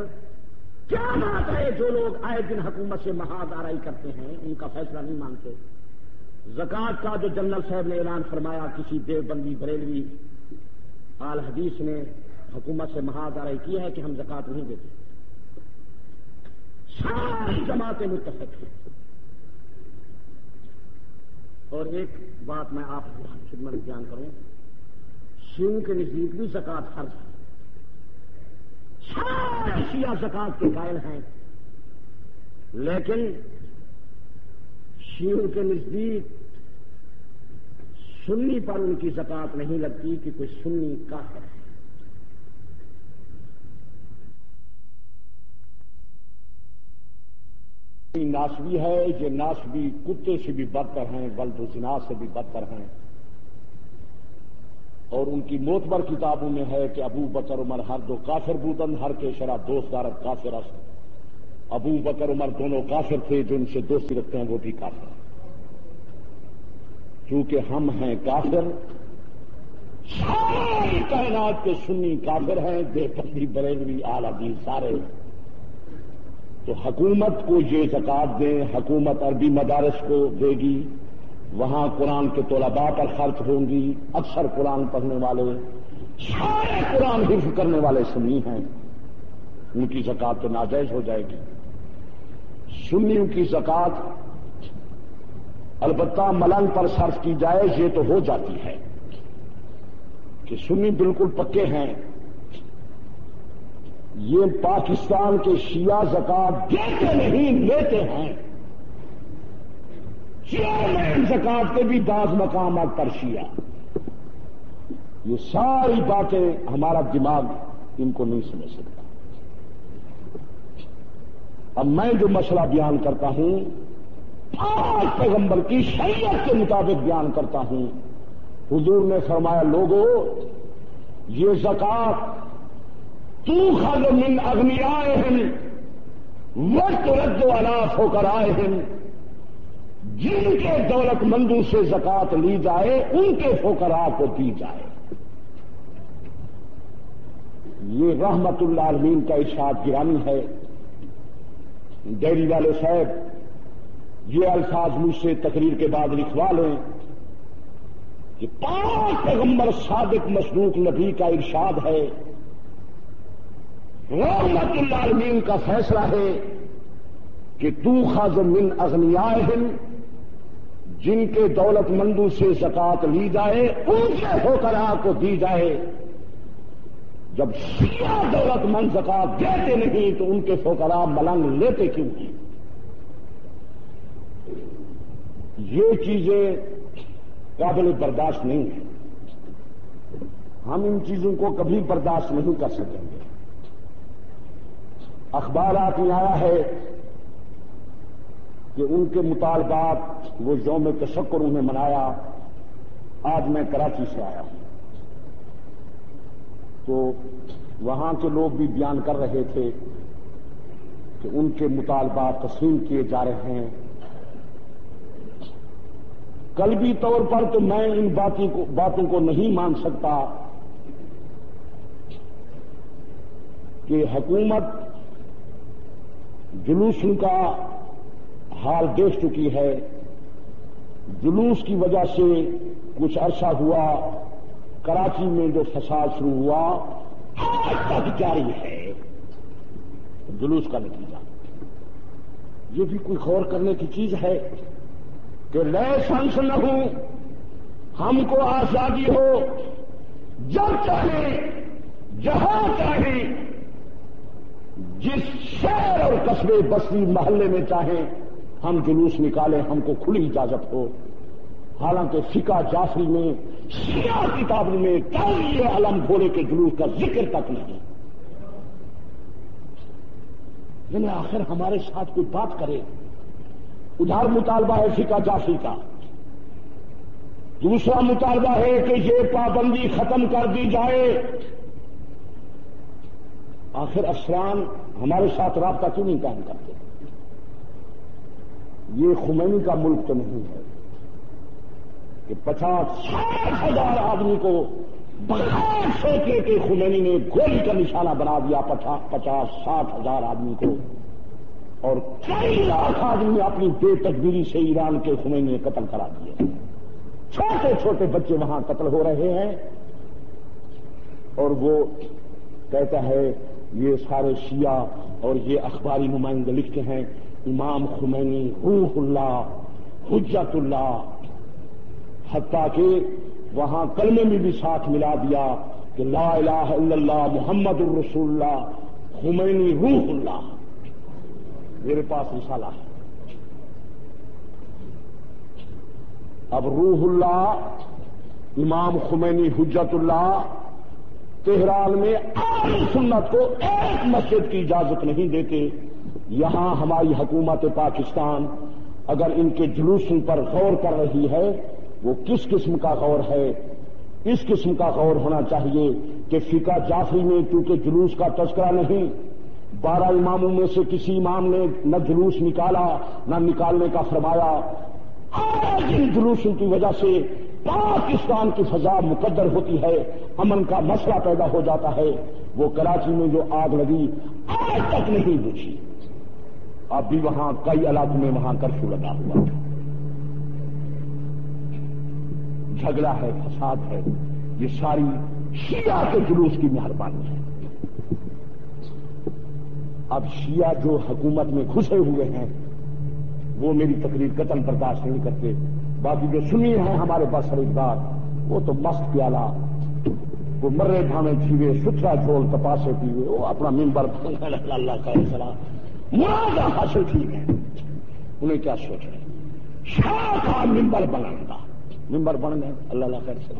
کیا بات ہے جو لوگ آئے دن حکومت سے محاذ آرائی کرتے ہیں؟ ان کا فیصلہ نہیں مانتے۔ زکات کا جو جنرل صاحب نے اعلان فرمایا، کسی دیو بندی بریلوی آل حدیث نے حکومت سے محاذ آرائی کی ہے کہ ہم زکات نہیں دیتے۔ ساری جماعتیں متفق ہیں۔ اور ایک بات میں آپ خدمت بیان کروں شیو کے نزدیک بھی زکات فرض ہے۔ سارے شیعہ زکات کے قائل ہیں۔ لیکن شیو کے نزدیک سنی پر ان کی زکات نہیں لگتی کہ کوئی سنی کا ہے۔ ناسبی ہے، یہ ناسبی کتے سے بھی بدتر ہیں، بلد و زنا سے بھی بدتر ہیں۔ اور ان کی موتبر کتابوں میں ہے کہ ابو بکر عمر ہر دو کافر بودن، ہر کے شرح دوست دارت کافر است۔ ابو بکر عمر دونوں کافر تھے، جو ان سے دوستی رکھتے ہیں، وہ بھی کافر۔ ہیں چونکہ ہم ہیں کافر، ساری کائنات کے سنی کافر ہیں، بے پتی بریلوی آلہ سارے۔ تو حکومت کو یہ زکات دیں، حکومت عربی مدارس کو دے گی۔ وہاں قرآن کے طلباء پر خرچ ہوں گی، اکثر قرآن پڑھنے والے، سارے قرآن حفظ کرنے والے سنی ہیں۔ ان کی زکات تو ناجائز ہو جائے گی۔ سنیوں کی زکات البتہ ملنگ پر صرف کی جائے، یہ تو ہو جاتی ہے کہ سنی بالکل پکے ہیں۔ یہ پاکستان کے شیعہ زکات دیتے نہیں، لیتے ہیں۔ چیئرمین زکات کے بھی بعض مقامات پر شیا یہ ساری باتیں ہمارا دماغ ان کو نہیں سمجھ سکتا۔ اب میں جو مسئلہ بیان کرتا ہوں پانچ پیغمبر کی شریعت کے مطابق بیان کرتا ہوں۔ حضور نے فرمایا لوگوں یہ زکات تو خل من اگنی آئے ہیں وقت رد و اناف ہو کر آئے ہیں جن کے دولت مندوں سے زکات لی جائے، ان کے فوکرا کو دی جائے۔ یہ رحمت اللہ عالمین کا ارشاد گرانی ہے۔ ڈیری والے صاحب، یہ الفاظ مجھ سے تقریر کے بعد لکھوا لیں کہ پانچ پیغمبر صادق مصنوق نبی کا ارشاد ہے۔ رحمت اللہ عالمین کا فیصلہ ہے کہ تو خاض من اغنیاء جن کے دولت مندوں سے زکات لی جائے، ان کے ہو کر کو دی جائے۔ جب سیاہ دولت مند زکات دیتے نہیں، تو ان کے فوکرا ملنگ لیتے کیوں؟ کی یہ چیزیں قابل برداشت نہیں ہیں۔ ہم ان چیزوں کو کبھی برداشت نہیں کر سکیں گے۔ اخبارات میں آیا ہے کہ ان کے مطالبات وہ یوم تشکر انہیں منایا، آج میں کراچی سے آیا ہوں۔ تو وہاں کے لوگ بھی بیان کر رہے تھے کہ ان کے مطالبات تسلیم کیے جا رہے ہیں۔ قلبی طور پر تو میں ان باتوں کو نہیں مان سکتا کہ حکومت جلوس کا حال دیکھ چکی ہے۔ جلوس کی وجہ سے کچھ عرصہ ہوا، کراچی میں جو فساد شروع ہوا آج تک جاری ہے۔ جلوس کا نتیجہ۔ یہ بھی کوئی غور کرنے کی چیز ہے کہ لائسنس نہ ہوں، ہم کو آزادی ہو، جب چاہیں، جہاں چاہیں، جس شہر اور قصبے بستی محلے میں چاہیں ہم جلوس نکالیں، ہم کو کھلی اجازت ہو۔ حالانکہ فقہ جعفری میں سیاہ کتاب میں یہ علم گھوڑے کے جلوس کا ذکر تک نہیں۔ یعنی آخر ہمارے ساتھ کوئی بات کرے۔ ادھر مطالبہ ہے فقہ جعفری کا۔ دوسرا مطالبہ ہے کہ یہ پابندی ختم کر دی جائے۔ آخر افسران ہمارے ساتھ رابطہ کیوں نہیں قائم کرتے؟ یہ خمینی کا ملک تو نہیں ہے کہ پچاس ساٹھ ہزار آدمی کو بغیر سوچے کہ خمینی نے گولی کا نشانہ بنا دیا پچاس ساٹھ ہزار آدمی کو اور کئی لاکھ آدمی اپنی بے تدبیری سے ایران کے خمینی نے قتل کرا دیے چھوٹے چھوٹے بچے وہاں قتل ہو رہے ہیں اور وہ کہتا ہے یہ سارے شیعہ اور یہ اخباری نمائندے لکھتے ہیں امام خمینی، روح اللہ، حجت اللہ۔ حتیٰ کہ وہاں کلمے میں بھی ساتھ ملا دیا کہ لا الہ الا اللہ محمد الرسول اللہ، خمینی، روح اللہ۔ میرے پاس رسالہ ہے۔ اب روح اللہ، امام خمینی، حجت اللہ، تہران میں عام سنت کو ایک مسجد کی اجازت نہیں دیتے۔ یہاں ہماری حکومت پاکستان اگر ان کے جلوسوں پر غور کر رہی ہے، وہ کس قسم کا غور ہے؟ اس قسم کا غور ہونا چاہیے کہ فقہ جعفری میں کیونکہ جلوس کا تذکرہ نہیں، بارہ اماموں میں سے کسی امام نے نہ جلوس نکالا، نہ نکالنے کا فرمایا۔ آج ان جلوسوں کی وجہ سے پاکستان کی فضا مقدر ہوتی ہے، امن کا مسئلہ پیدا ہو جاتا ہے۔ وہ کراچی میں جو آگ لگی، آج تک نہیں بجھی اب بھی وہاں کئی علاقوں میں وہاں کرفیو لگا ہوا ہے جھگڑا ہے، فساد ہے، یہ ساری شیعہ کے جلوس کی مہربانی ہے۔ اب شیعہ جو حکومت میں گھسے ہوئے ہیں، وہ میری تقریر قتل برداشت نہیں کرتے۔ باقی جو سنی ہیں ہمارے پاس خریدار وہ تو مست پیالہ۔ وہ مرے بھانے چھیوے ستھرا جھول تپاسے پیوے، وہ اپنا ممبر اللہ کا سلام مراد حاصل ٹھیک ہے انہیں کیا سوچ رہے شاہ ممبر بنائیں گا ممبر بن گئے۔ اللہ اللہ خیر سے۔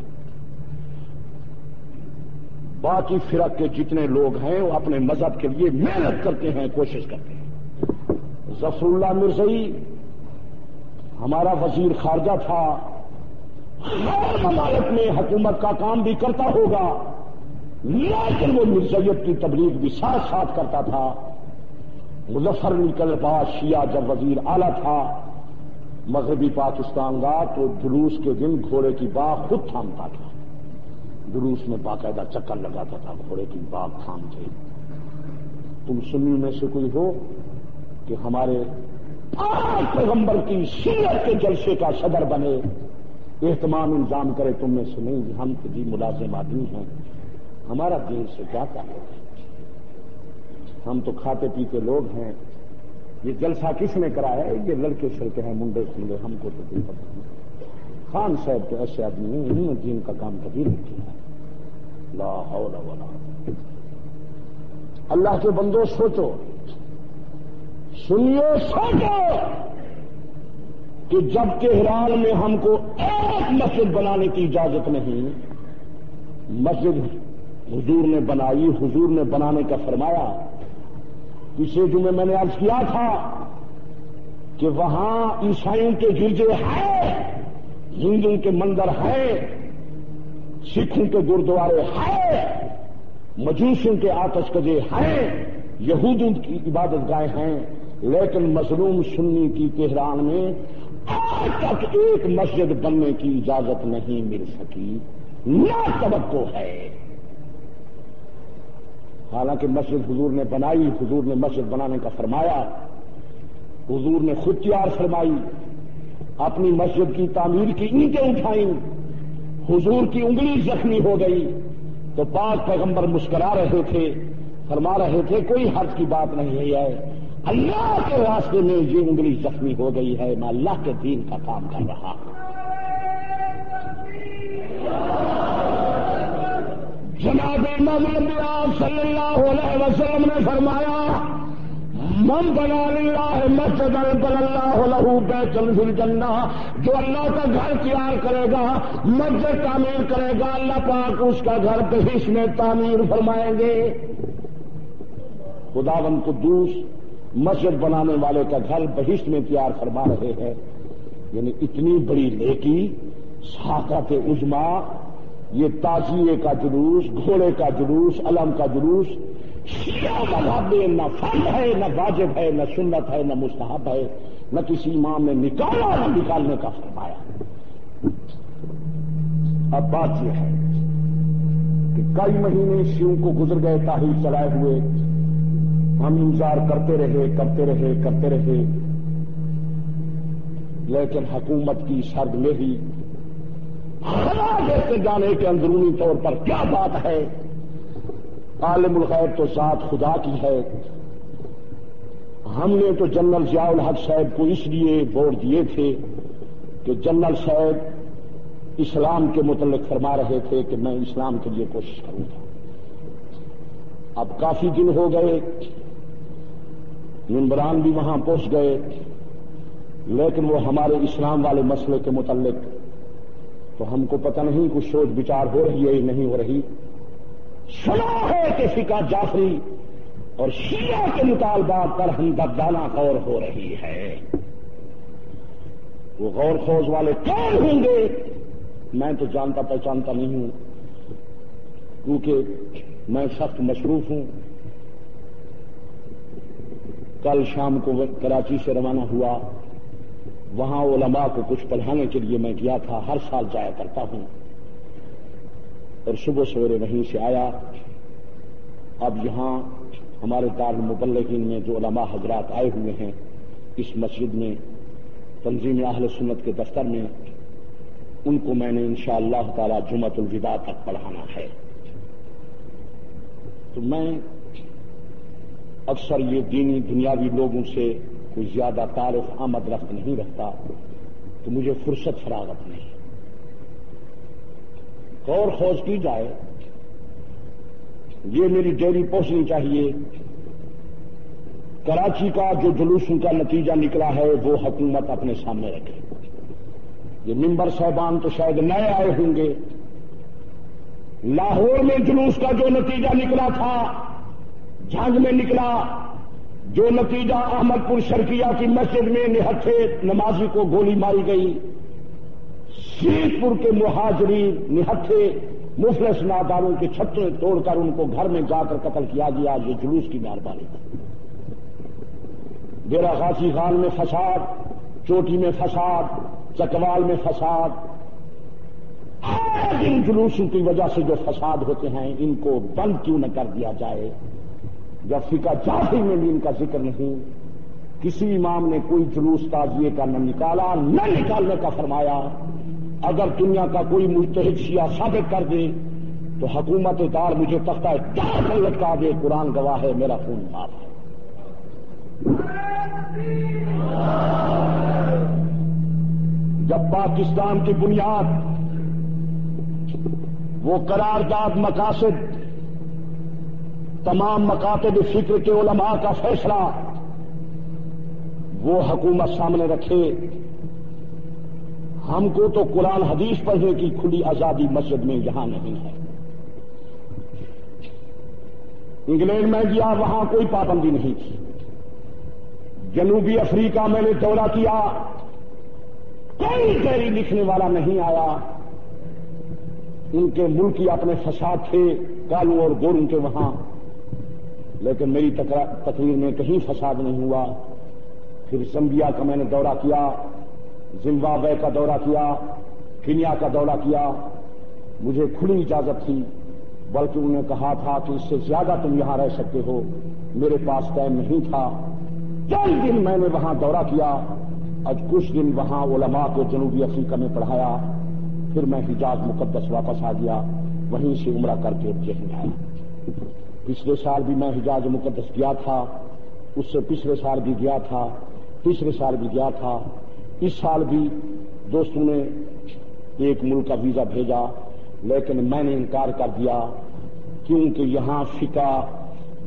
باقی فرق کے جتنے لوگ ہیں، وہ اپنے مذہب کے لیے محنت کرتے ہیں، کوشش کرتے ہیں۔ ظفر اللہ مرزئی، ہمارا وزیر خارجہ تھا۔ ہر ممالک میں حکومت کا کام بھی کرتا ہوگا، لیکن وہ مرزیت کی تبلیغ بھی ساتھ ساتھ کرتا تھا۔ مظفر نکل بعد شیعہ جب وزیر اعلی تھا، مغربی پاکستان کا تو جلوس کے دن گھوڑے کی باغ خود تھامتا تھا۔ جلوس میں باقاعدہ چکر لگاتا تھا، گھوڑے کی باغ تھام تھے تم سنی میں سے کوئی ہو کہ ہمارے پیغمبر کی سیرت کے جلسے کا صدر بنے؟ اہتمام انتظام کرے تم میں سے نہیں، ہم جی ملازم آدمی ہیں۔ ہمارا دین سے کیا تعلق ہے؟ ہم تو کھاتے پیتے لوگ ہیں۔ یہ جلسہ کس نے کرایا ہے؟ یہ لڑکے سڑکے ہیں، منڈے کھلے ہم کو تو کوئی پتہ نہیں۔ خان صاحب تو ایسے آدمی نہیں انہوں نے دین کا کام کبھی نہیں کیا لا حول ولا اللہ کے بندو، سوچو۔ سنیے، سوچو کہ جب تہران میں ہم کو ایک مسجد بنانے کی اجازت نہیں، مسجد حضور نے بنائی، حضور نے بنانے کا فرمایا۔ پچھلے جمعے میں نے عرض کیا تھا کہ وہاں عیسائیوں کے گرجے ہیں ہندو کے مندر ہیں، سکھوں کے گردوارے ہیں، مجوسوں کے آتش کجے ہیں، یہودوں کی عبادت گاہ ہیں، لیکن مظلوم سنی کی تہران میں آج تک ایک مسجد بننے کی اجازت نہیں مل سکی۔ نہ توقع ہے۔ حالانکہ مسجد حضور نے بنائی، حضور نے مسجد بنانے کا فرمایا، حضور نے خود تیار فرمائی، اپنی مسجد کی تعمیر کی اینٹیں اٹھائیں، حضور کی انگلی زخمی ہو گئی، تو پاک پیغمبر مسکرا رہے تھے، فرما رہے تھے، کوئی حرض کی بات نہیں ہے اللہ کے راستے میں یہ انگلی زخمی ہو گئی ہے، میں اللہ کے دین کا کام کر رہا ہوں۔ جناب صلی اللہ علیہ وسلم نے فرمایا، من بنا اللہ مسجد اللہ لہو بیت فی جنا جو اللہ کا گھر تیار کرے گا، مسجد تعمیر کرے گا، اللہ پاک اس کا گھر بہش میں تعمیر فرمائیں گے۔ خداون قدوس مسجد بنانے والے کا گھر بہشت میں تیار فرما رہے ہیں۔ یعنی اتنی بڑی نیکی ساکت عجما یہ تازیے کا جلوس، گھوڑے کا جلوس، علم کا جلوس مذہب میں نہ فرد ہے، نہ واجب ہے، نہ سنت ہے، نہ مستحب ہے، نہ کسی امام نے نکالا نہ نکالنے کا فرمایا۔ اب بات یہ ہے کہ کئی مہینے شیوں کو گزر گئے تاہی چلائے ہوئے۔ ہم انتظار کرتے رہے کرتے رہے کرتے رہے۔ لیکن حکومت کی سرد میں ہی دیکھتے جانے کے اندرونی طور پر کیا بات ہے؟ عالم الغیب تو ذات خدا کی ہے۔ ہم نے تو جنرل ضیاء الحق صاحب کو اس لیے ووٹ دیے تھے کہ جنرل صاحب اسلام کے متعلق فرما رہے تھے کہ میں اسلام کے لیے کوشش کروں گا۔ اب کافی دن ہو گئے، ممبران بھی وہاں پہنچ گئے، لیکن وہ ہمارے اسلام والے مسئلے کے متعلق تو ہم کو پتہ نہیں کچھ سوچ بچار ہو رہی ہے نہیں ہو رہی۔ سنا ہے کہ فکا جعفری اور شیعہ کے مطالبات پر ہم دبدانہ غور ہو رہی ہے۔ وہ غور خوض والے کون ہوں گے؟ میں تو جانتا پہچانتا نہیں ہوں۔ کیونکہ میں سخت مصروف ہوں۔ کل شام کو کراچی سے روانہ ہوا۔ وہاں علماء کو کچھ پڑھانے کے لیے میں گیا تھا، ہر سال جایا کرتا ہوں۔ اور صبح سویرے وہیں سے آیا۔ اب یہاں ہمارے دار مبلغین میں جو علماء حضرات آئے ہوئے ہیں، اس مسجد میں، تنظیم اہل سنت کے دفتر میں، ان کو میں نے ان شاء اللہ تعالی جمعت الوداع تک پڑھانا ہے۔ تو میں اکثر یہ دینی دنیاوی لوگوں سے کوئی زیادہ تعارف آمد رفت نہیں رکھتا، تو مجھے فرصت فراغت نہیں۔ غور خوض کی جائے، یہ میری ڈیری پہنچنی چاہیے۔ کراچی کا جو جلوسوں کا نتیجہ نکلا ہے، وہ حکومت اپنے سامنے رکھے۔ یہ ممبر صاحبان تو شاید نئے آئے ہوں گے۔ لاہور میں جلوس کا جو نتیجہ نکلا تھا جھنگ میں نکلا۔ جو نتیجہ احمد پور شرکیہ کی مسجد میں نہتھے نمازی کو گولی ماری گئی۔ سیت پور کے مہاجری نہتھے مفلس ناداروں کے چھتیں توڑ کر ان کو گھر میں جا کر قتل کیا گیا۔ یہ جلوس کی مہربانی۔ ڈیرا غازی خان میں فساد، چوٹی میں فساد، چکوال میں فساد۔ ان جلوسوں کی وجہ سے جو فساد ہوتے ہیں، ان کو بند کیوں نہ کر دیا جائے؟ جب فکا جافی میں بھی ان کا ذکر نہیں۔ کسی امام نے کوئی جلوس تازیے کا نہ نکالا، نہ نکالنے کا فرمایا۔ اگر دنیا کا کوئی متحد شیعہ ثابت کر دے، تو حکومت دار مجھے تختہ کر لٹکا دے، قرآن گواہ ہے، میرا خون معاف ہے۔ جب پاکستان کی بنیاد، وہ قرارداد مقاصد تمام مکاتب فکر کے علماء کا فیصلہ وہ حکومت سامنے رکھے۔ ہم کو تو قرآن حدیث پڑھنے کی کھلی آزادی مسجد میں یہاں نہیں ہے۔ انگلینڈ میں گیا وہاں کوئی پابندی نہیں تھی۔ جنوبی افریقہ میں نے دورہ کیا۔ کوئی ڈیری لکھنے والا نہیں آیا۔ ان کے ملک ہی اپنے فساد تھے، کالو اور گوروں کے وہاں۔ لیکن میری تقریر میں کہیں فساد نہیں ہوا۔ پھر زمبیا کا میں نے دورہ کیا زمبابے کا دورہ کیا کنیا کا دورہ کیا۔ مجھے کھلی اجازت تھی، بلکہ انہوں نے کہا تھا کہ اس سے زیادہ تم یہاں رہ سکتے ہو۔ میرے پاس ٹائم نہیں تھا۔ چند دن میں نے وہاں دورہ کیا۔ آج کچھ دن وہاں علماء کو جنوبی افریقہ میں پڑھایا۔ پھر میں حجاز مقدس واپس آ گیا۔ وہیں سے عمرہ کر کے ذہن آیا۔ پچھلے سال بھی میں حجاز مقدس گیا تھا، اس سے پچھلے سال بھی گیا تھا پچھلے سال بھی گیا تھا۔ اس سال بھی دوستوں نے ایک ملک کا ویزا بھیجا، لیکن میں نے انکار کر دیا کیونکہ یہاں فکا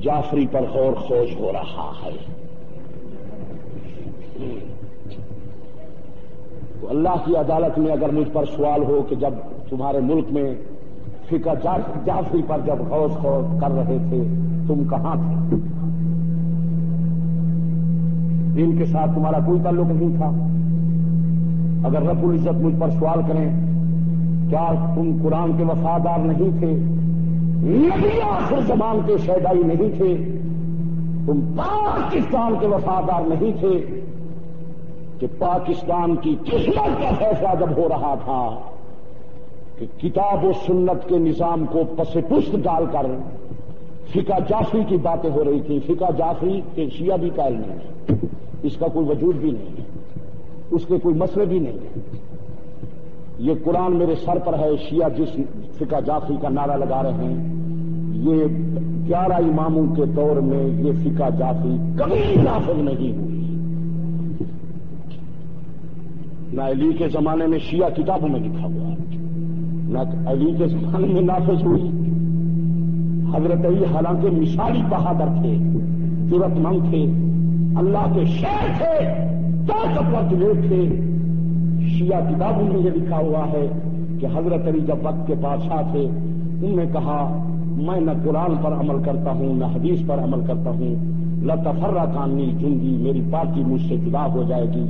جعفری پر غور خوش ہو رہا ہے۔ تو اللہ کی عدالت میں اگر مجھ پر سوال ہو کہ جب تمہارے ملک میں فکا جعفری پر جب خوش خوش کر رہے تھے، تم کہاں تھے؟ دین کے ساتھ تمہارا کوئی تعلق نہیں تھا۔ اگر رب العزت مجھ پر سوال کریں، کیا تم قرآن کے وفادار نہیں تھے؟ نبی آخر زمان کے شہدائی نہیں تھے۔ تم پاکستان کے وفادار نہیں تھے کہ پاکستان کی قسمت کا فیصلہ جب ہو رہا تھا۔ کہ کتاب و سنت کے نظام کو پس پشت ڈال کر فکا جعفری کی باتیں ہو رہی تھی فکا جعفری کے شیعہ بھی قائل نہیں ہے اس کا کوئی وجود بھی نہیں ہے۔ اس کے کوئی مسئلے بھی نہیں ہے یہ قرآن میرے سر پر ہے، شیعہ جس فقہ جعفری کا نعرہ لگا رہے ہیں، یہ گیارہ اماموں کے دور میں یہ فقہ جعفری کبھی نافذ نہیں ہوئی۔ نہ کے زمانے میں شیعہ کتابوں میں لکھا ہوا نہ علی کے زمانے میں نافذ ہوئی۔ حضرت علی حالانکہ مثالی بہادر تھے، ضرورت مند تھے، اللہ کے شہر تھے، طاقتور لوگ تھے۔ شیعہ کتابوں میں یہ لکھا ہوا ہے کہ حضرت علی جب وقت کے بادشاہ تھے، انہوں نے کہا، میں نہ قرآن پر عمل کرتا ہوں، نہ حدیث پر عمل کرتا ہوں۔ لطفرہ کانی جنگی میری پارٹی مجھ سے جدا ہو جائے گی۔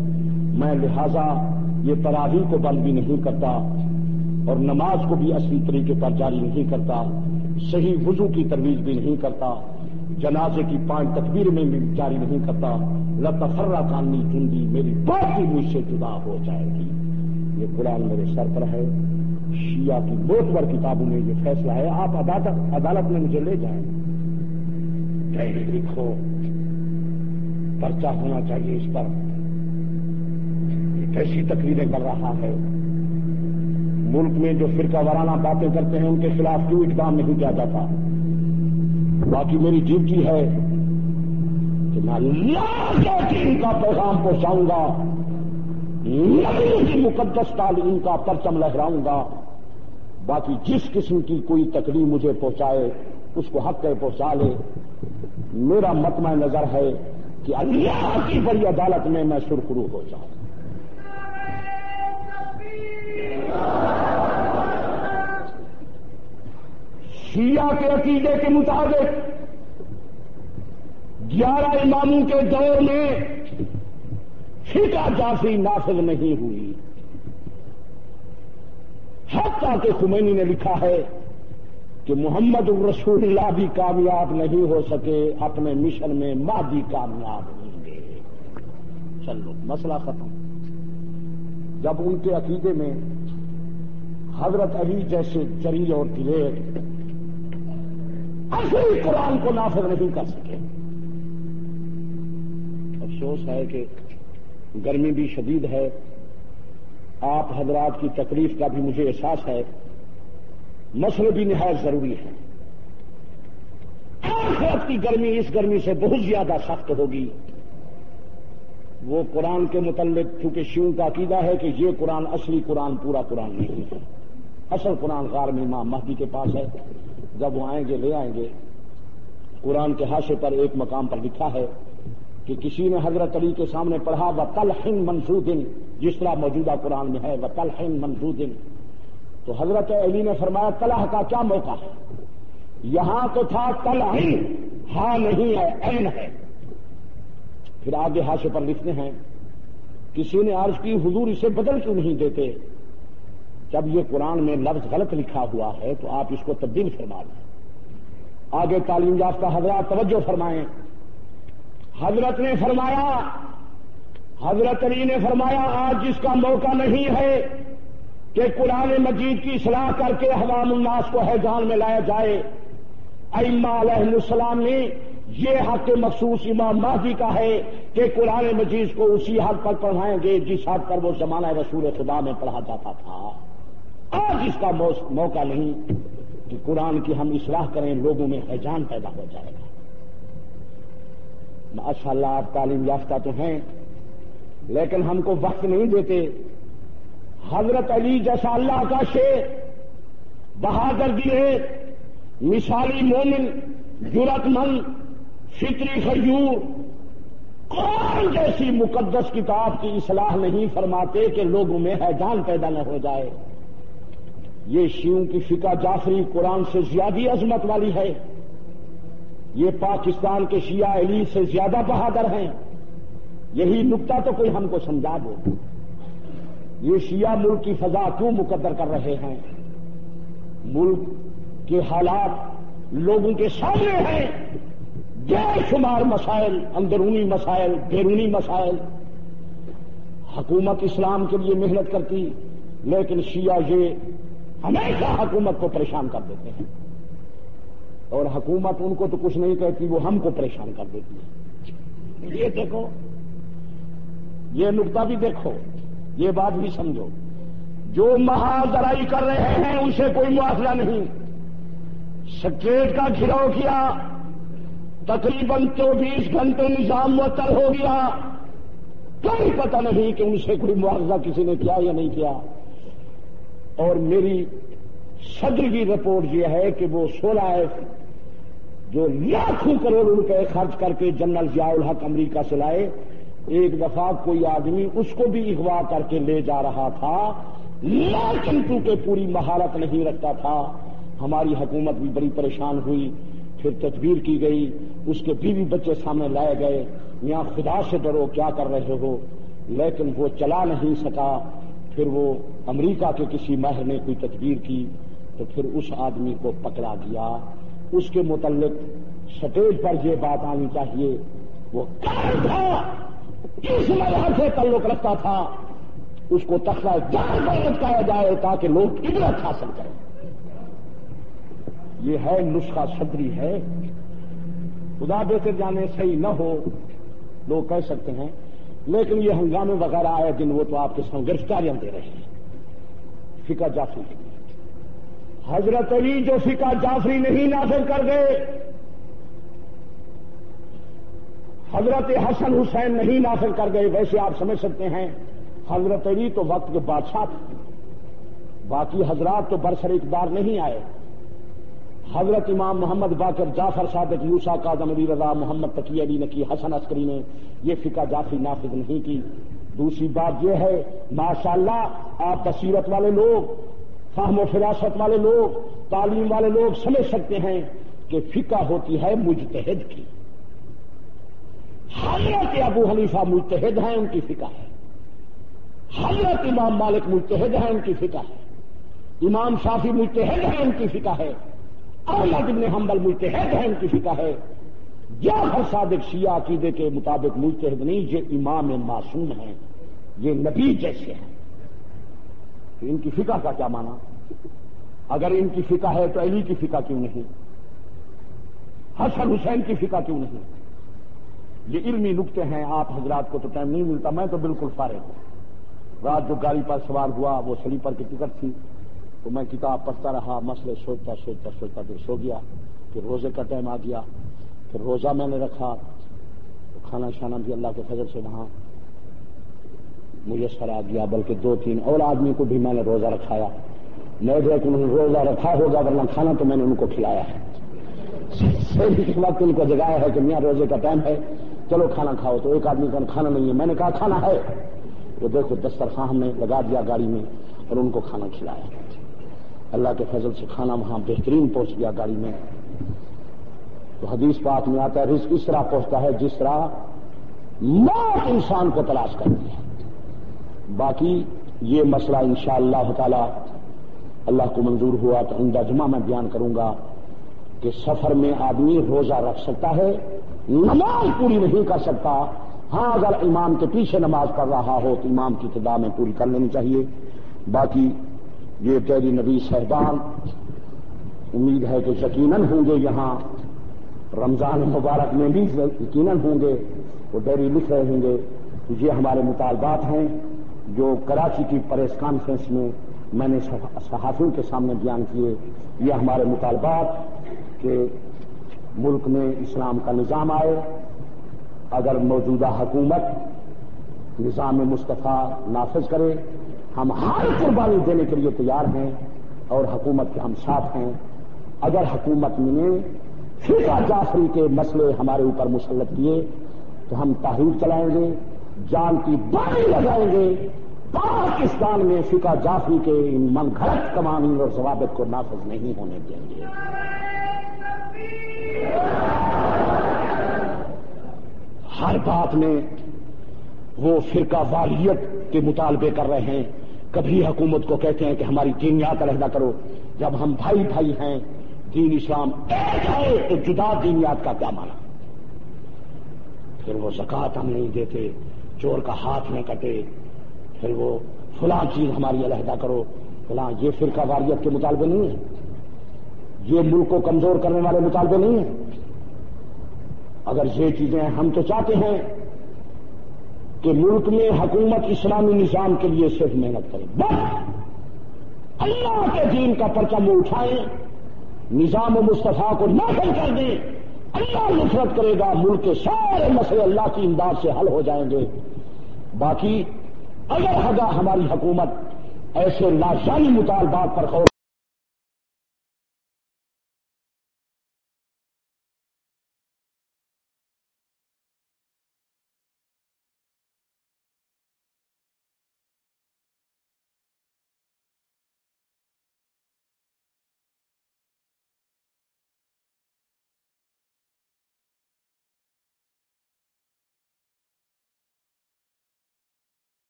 میں لہذا یہ تراہی کو بند بھی نہیں کرتا۔ اور نماز کو بھی اصلی طریقے پر جاری نہیں کرتا، صحیح وضو کی ترویج بھی نہیں کرتا، جنازے کی پانچ تکبیر میں بھی جاری نہیں کرتا لطفرہ کانی جنگی میری پارٹی مجھ سے جدا ہو جائے گی۔ یہ قرآن میرے سر پر ہے۔ شیعہ کی بہت بڑ کتابوں میں یہ فیصلہ ہے۔ آپ عدالت میں مجھے لے جائیں۔ لکھو۔ پرچہ ہونا چاہیے اس پر۔ کیسی تقریریں کر رہا ہے۔ ملک میں جو فرقہ وارانہ باتیں کرتے ہیں، ان کے خلاف کیوں اقدام نہیں کیا جاتا؟ باقی میری ڈیوٹی ہے کہ میں اللہ کا پیغام پہنچاؤں گا کی مقدس تعلیم کا پرچم لہراؤں گا۔ باقی جس قسم کی کوئی تکلیف مجھے پہنچائے، اس کو حق کر پہنچا لے۔ میرا متمع نظر ہے کہ اللہ کی بڑی عدالت میں میں سرخرو ہو جاؤں۔ شیعہ کے عقیدے کے مطابق گیارہ اماموں کے دور میں فکا جافی نافذ نہیں ہوئی۔ حتیٰ کہ خمینی نے لکھا ہے کہ محمد الرسول اللہ بھی کامیاب نہیں ہو سکے، اپنے مشن میں مادی کامیاب ہوں گے۔ چلو، مسئلہ ختم۔ جب ان کے عقیدے میں حضرت علی جیسے چری اور دلیر اصلی قرآن کو نافذ نہیں کر سکے۔ افسوس ہے کہ گرمی بھی شدید ہے۔ آپ حضرات کی تکلیف کا بھی مجھے احساس ہے۔ مسئلے بھی نہایت ضروری ہے۔ آخرت کی گرمی اس گرمی سے بہت زیادہ سخت ہوگی۔ وہ قرآن کے متعلق چونکہ شیوں کا عقیدہ ہے کہ یہ قرآن اصلی قرآن پورا قرآن نہیں ہے۔ اصل قرآن غار میں امام مہدی کے پاس ہے۔ جب وہ آئیں گے، لے آئیں گے۔ قرآن کے حاشے پر ایک مقام پر لکھا ہے کہ کسی نے حضرت علی کے سامنے پڑھا و تلحن منسودن جس طرح موجودہ قرآن میں ہے وہ تلحن منسودن تو حضرت علی نے فرمایا، طلح کا کیا موقع ہے؟ یہاں تو تھا تلحن ہاں نہیں ہے این ہے۔ پھر آگے حاشے پر لکھتے ہیں، کسی نے عرض کی، حضور اسے بدل کیوں نہیں دیتے؟ جب یہ قرآن میں لفظ غلط لکھا ہوا ہے تو آپ اس کو تبدیل فرما دیں آگے تعلیم یافتہ حضرات توجہ فرمائیں۔ حضرت نے فرمایا، حضرت علی نے فرمایا، آج جس کا موقع نہیں ہے کہ قرآن مجید کی صلاح کر کے حوام الناس کو حیجان میں لایا جائے ایما علیہ السلام نے یہ حق مخصوص امام ماضی کا ہے کہ قرآن مجید کو اسی حد پر پڑھائیں گے جس حد پر وہ زمانہ رسول خدا میں پڑھا جاتا تھا۔ آج اس کا موقع نہیں کہ قرآن کی ہم اصلاح کریں، لوگوں میں حیجان پیدا ہو جائے گا۔ ماشاء اللہ آپ تعلیم یافتہ تو ہیں، لیکن ہم کو وقت نہیں دیتے۔ حضرت علی جیسا اللہ کا شیر بہادر دیے مثالی مومن جرت مند، فطری خیور قرآن جیسی مقدس کتاب کی اصلاح نہیں فرماتے کہ لوگوں میں حیجان پیدا نہ ہو جائے۔ یہ شیوں کی فقہ جعفری قرآن سے زیادہ عظمت والی ہے۔ یہ پاکستان کے شیعہ علی سے زیادہ بہادر ہیں۔ یہی نقطہ تو کوئی ہم کو سمجھا دو یہ شیعہ ملک کی فضا کیوں مقدر کر رہے ہیں؟ ملک کے حالات لوگوں کے سامنے ہیں۔ بے شمار مسائل، اندرونی مسائل، بیرونی مسائل۔ حکومت اسلام کے لیے محنت کرتی، لیکن شیعہ یہ ہمیشہ حکومت کو پریشان کر دیتے ہیں۔ اور حکومت ان کو تو کچھ نہیں کہتی، وہ ہم کو پریشان کر دیتی ہے۔ یہ دیکھو، یہ نقطہ بھی دیکھو، یہ بات بھی سمجھو۔ جو مہادرائی کر رہے ہیں اسے کوئی معافلہ نہیں۔ سکریٹ کا گھراؤ کیا، تقریباً چوبیس گھنٹے نظام معطل ہو گیا۔ کوئی پتہ نہیں کہ ان سے کوئی معاوضہ کسی نے کیا یا نہیں کیا۔ اور میری صدر کی رپورٹ یہ ہے کہ وہ سولہ جو لاکھوں کروڑ روپے خرچ کر کے جنرل ضیاء الحق امریکہ سے لائے، ایک دفعہ کوئی آدمی اس کو بھی اغوا کر کے لے جا رہا تھا۔ لیکن کیونکہ پوری مہارت نہیں رکھتا تھا۔ ہماری حکومت بھی بڑی پریشان ہوئی، پھر تدبیر کی گئی، اس کے بیوی بچے سامنے لائے گئے۔ یہاں خدا سے ڈرو، کیا کر رہے ہو؟ لیکن وہ چلا نہیں سکا۔ پھر وہ امریکہ کے کسی ماہر نے کوئی تدبیر کی تو پھر اس آدمی کو پکڑا دیا اس کے متعلق سٹیج پر یہ بات آنی چاہیے۔ وہ تھا۔ کس مذہب سے تعلق رکھتا تھا۔ اس کو تخلا جان پر لٹکایا جائے تاکہ لوگ عبرت حاصل کریں۔ یہ ہے نسخہ صدری ہے۔ خدا بہتر جانے صحیح نہ ہو۔ لوگ کہہ سکتے ہیں لیکن یہ ہنگامے وغیرہ آئے دن وہ تو آپ کے ساتھ گرفتاریاں دے رہے ہیں۔ فکر جافری حضرت علی جو فکا جعفری نہیں نافذ کر گئے حضرت حسن حسین نہیں نافذ کر گئے ویسے آپ سمجھ سکتے ہیں، حضرت علی تو وقت کے بادشاہ تھے۔ باقی حضرات تو برسر اقدار نہیں آئے۔ حضرت امام محمد باقر جعفر صادق یوسا کاظم علی رضا محمد تقی علی نے کی، حسن عسکری نے یہ فقہ جعفری نافذ نہیں کی۔ دوسری بات یہ ہے، ماشاءاللہ آپ بصیرت والے لوگ، فہم و فراست والے لوگ، تعلیم والے لوگ سمجھ سکتے ہیں کہ فقہ ہوتی ہے مجتہد کی۔ حضرت ابو حنیفہ متحد ہیں، ان کی فقہ ہے۔ حضرت امام مالک متحد ہیں، ان کی فقہ ہے۔ امام شافی متحد ہیں، ان کی فقہ ہے۔ احمد ابن حنبل متحد ہیں، ان کی فقہ ہے۔ یا ہر صادق شیعہ عقیدے کے مطابق متحد نہیں، یہ امام معصوم ہیں، یہ نبی جیسے ہیں۔ تو ان کی فقہ کا کیا مانا اگر ان کی فقہ ہے تو علی کی فقہ کیوں نہیں؟ حسن حسین کی فقہ کیوں نہیں؟ یہ علمی نقطے ہیں، آپ حضرات کو تو ٹائم نہیں ملتا، میں تو بالکل فارغ ہوں۔ رات جو گاڑی پر سوار ہوا، وہ سلیپر کی ٹکٹ تھی۔ تو میں کتاب پڑھتا رہا، مسئلے سوچتا سوچتا سوچتا، پھر سو گیا، پھر روزے کا ٹائم آ گیا، پھر روزہ میں نے رکھا، تو کھانا شانا بھی اللہ کے فضل سے وہاں میسر آ گیا، بلکہ دو تین اور آدمی کو بھی میں نے روزہ رکھایا۔ میں کہ انہوں نے روزہ رکھا ہوگا، ورنہ کھانا تو میں نے ان کو کھلایا ہے۔ وقت ان کو جگایا ہے کہ میاں روزے کا ٹائم ہے، چلو کھانا کھاؤ۔ تو ایک آدمی کا کھانا نہیں ہے۔ میں نے کہا، کھانا ہے۔ وہ دیکھو دسترخواہ ہم نے لگا دیا گاڑی میں اور ان کو کھانا کھلایا۔ اللہ کے فضل سے کھانا وہاں بہترین پہنچ گیا گاڑی میں۔ تو حدیث پاک میں آتا ہے، رزق اس طرح پہنچتا ہے جس طرح موت انسان کو تلاش کرتی ہے۔ باقی یہ مسئلہ انشاءاللہ اللہ تعالی اللہ کو منظور ہوا تو عمدہ جمعہ میں بیان کروں گا کہ سفر میں آدمی روزہ رکھ سکتا ہے، نماز پوری نہیں کر سکتا۔ ہاں اگر امام کے پیچھے نماز پڑھ رہا ہو تو امام کی ابتدا میں پوری کر لینی چاہیے۔ باقی یہ تیری نبی صاحبان امید ہے کہ یقیناً ہوں گے یہاں۔ رمضان مبارک میں بھی یقیناً ہوں گے، وہ ڈیری لکھ رہے ہوں گے۔ یہ ہمارے مطالبات ہیں، جو کراچی کی پریس کانفرنس میں میں نے صحافیوں کے سامنے بیان کیے۔ یہ ہمارے مطالبات کہ ملک میں اسلام کا نظام آئے، اگر موجودہ حکومت نظام مصطفیٰ نافذ کرے ہم ہر قربانی دینے کے لیے تیار ہیں اور حکومت کے ہم ساتھ ہیں۔ اگر حکومت نے فقہ جعفری کے مسئلے ہمارے اوپر مسلط کیے، تو ہم تحریر چلائیں گے، جان کی بانی لگائیں گے۔ پاکستان میں فقہ جعفری کے ان من گھڑت قوانین اور ضوابط کو نافذ نہیں ہونے دیں گے۔ ہر بات میں وہ فرقہ والیت کے مطالبے کر رہے ہیں۔ کبھی حکومت کو کہتے ہیں کہ ہماری دینیات علیحدہ کرو۔ جب ہم بھائی بھائی ہیں، دین اسلام ایک ہے تو جدا دینیات کا کیا مانا پھر وہ زکات ہم نہیں دیتے، چور کا ہاتھ نہ کٹے۔ پھر وہ فلاں چیز ہماری علیحدہ کرو۔ فلاں یہ فرقہ واریت کے مطالبے نہیں ہیں۔ یہ ملک کو کمزور کرنے والے مطالبے نہیں ہیں۔ اگر یہ چیزیں ہم تو چاہتے ہیں کہ ملک میں حکومت اسلامی نظام کے لیے صرف محنت کرے بس! اللہ کے دین کا پرچم اٹھائیں، نظام و مصطفیٰ کو نافل کر دیں۔ اللہ نفرت کرے گا، ملک کے سارے مسئلے اللہ کی امداد سے حل ہو جائیں گے۔ باقی، اگر ہگا ہماری حکومت ایسے لاشانی مطالبات پر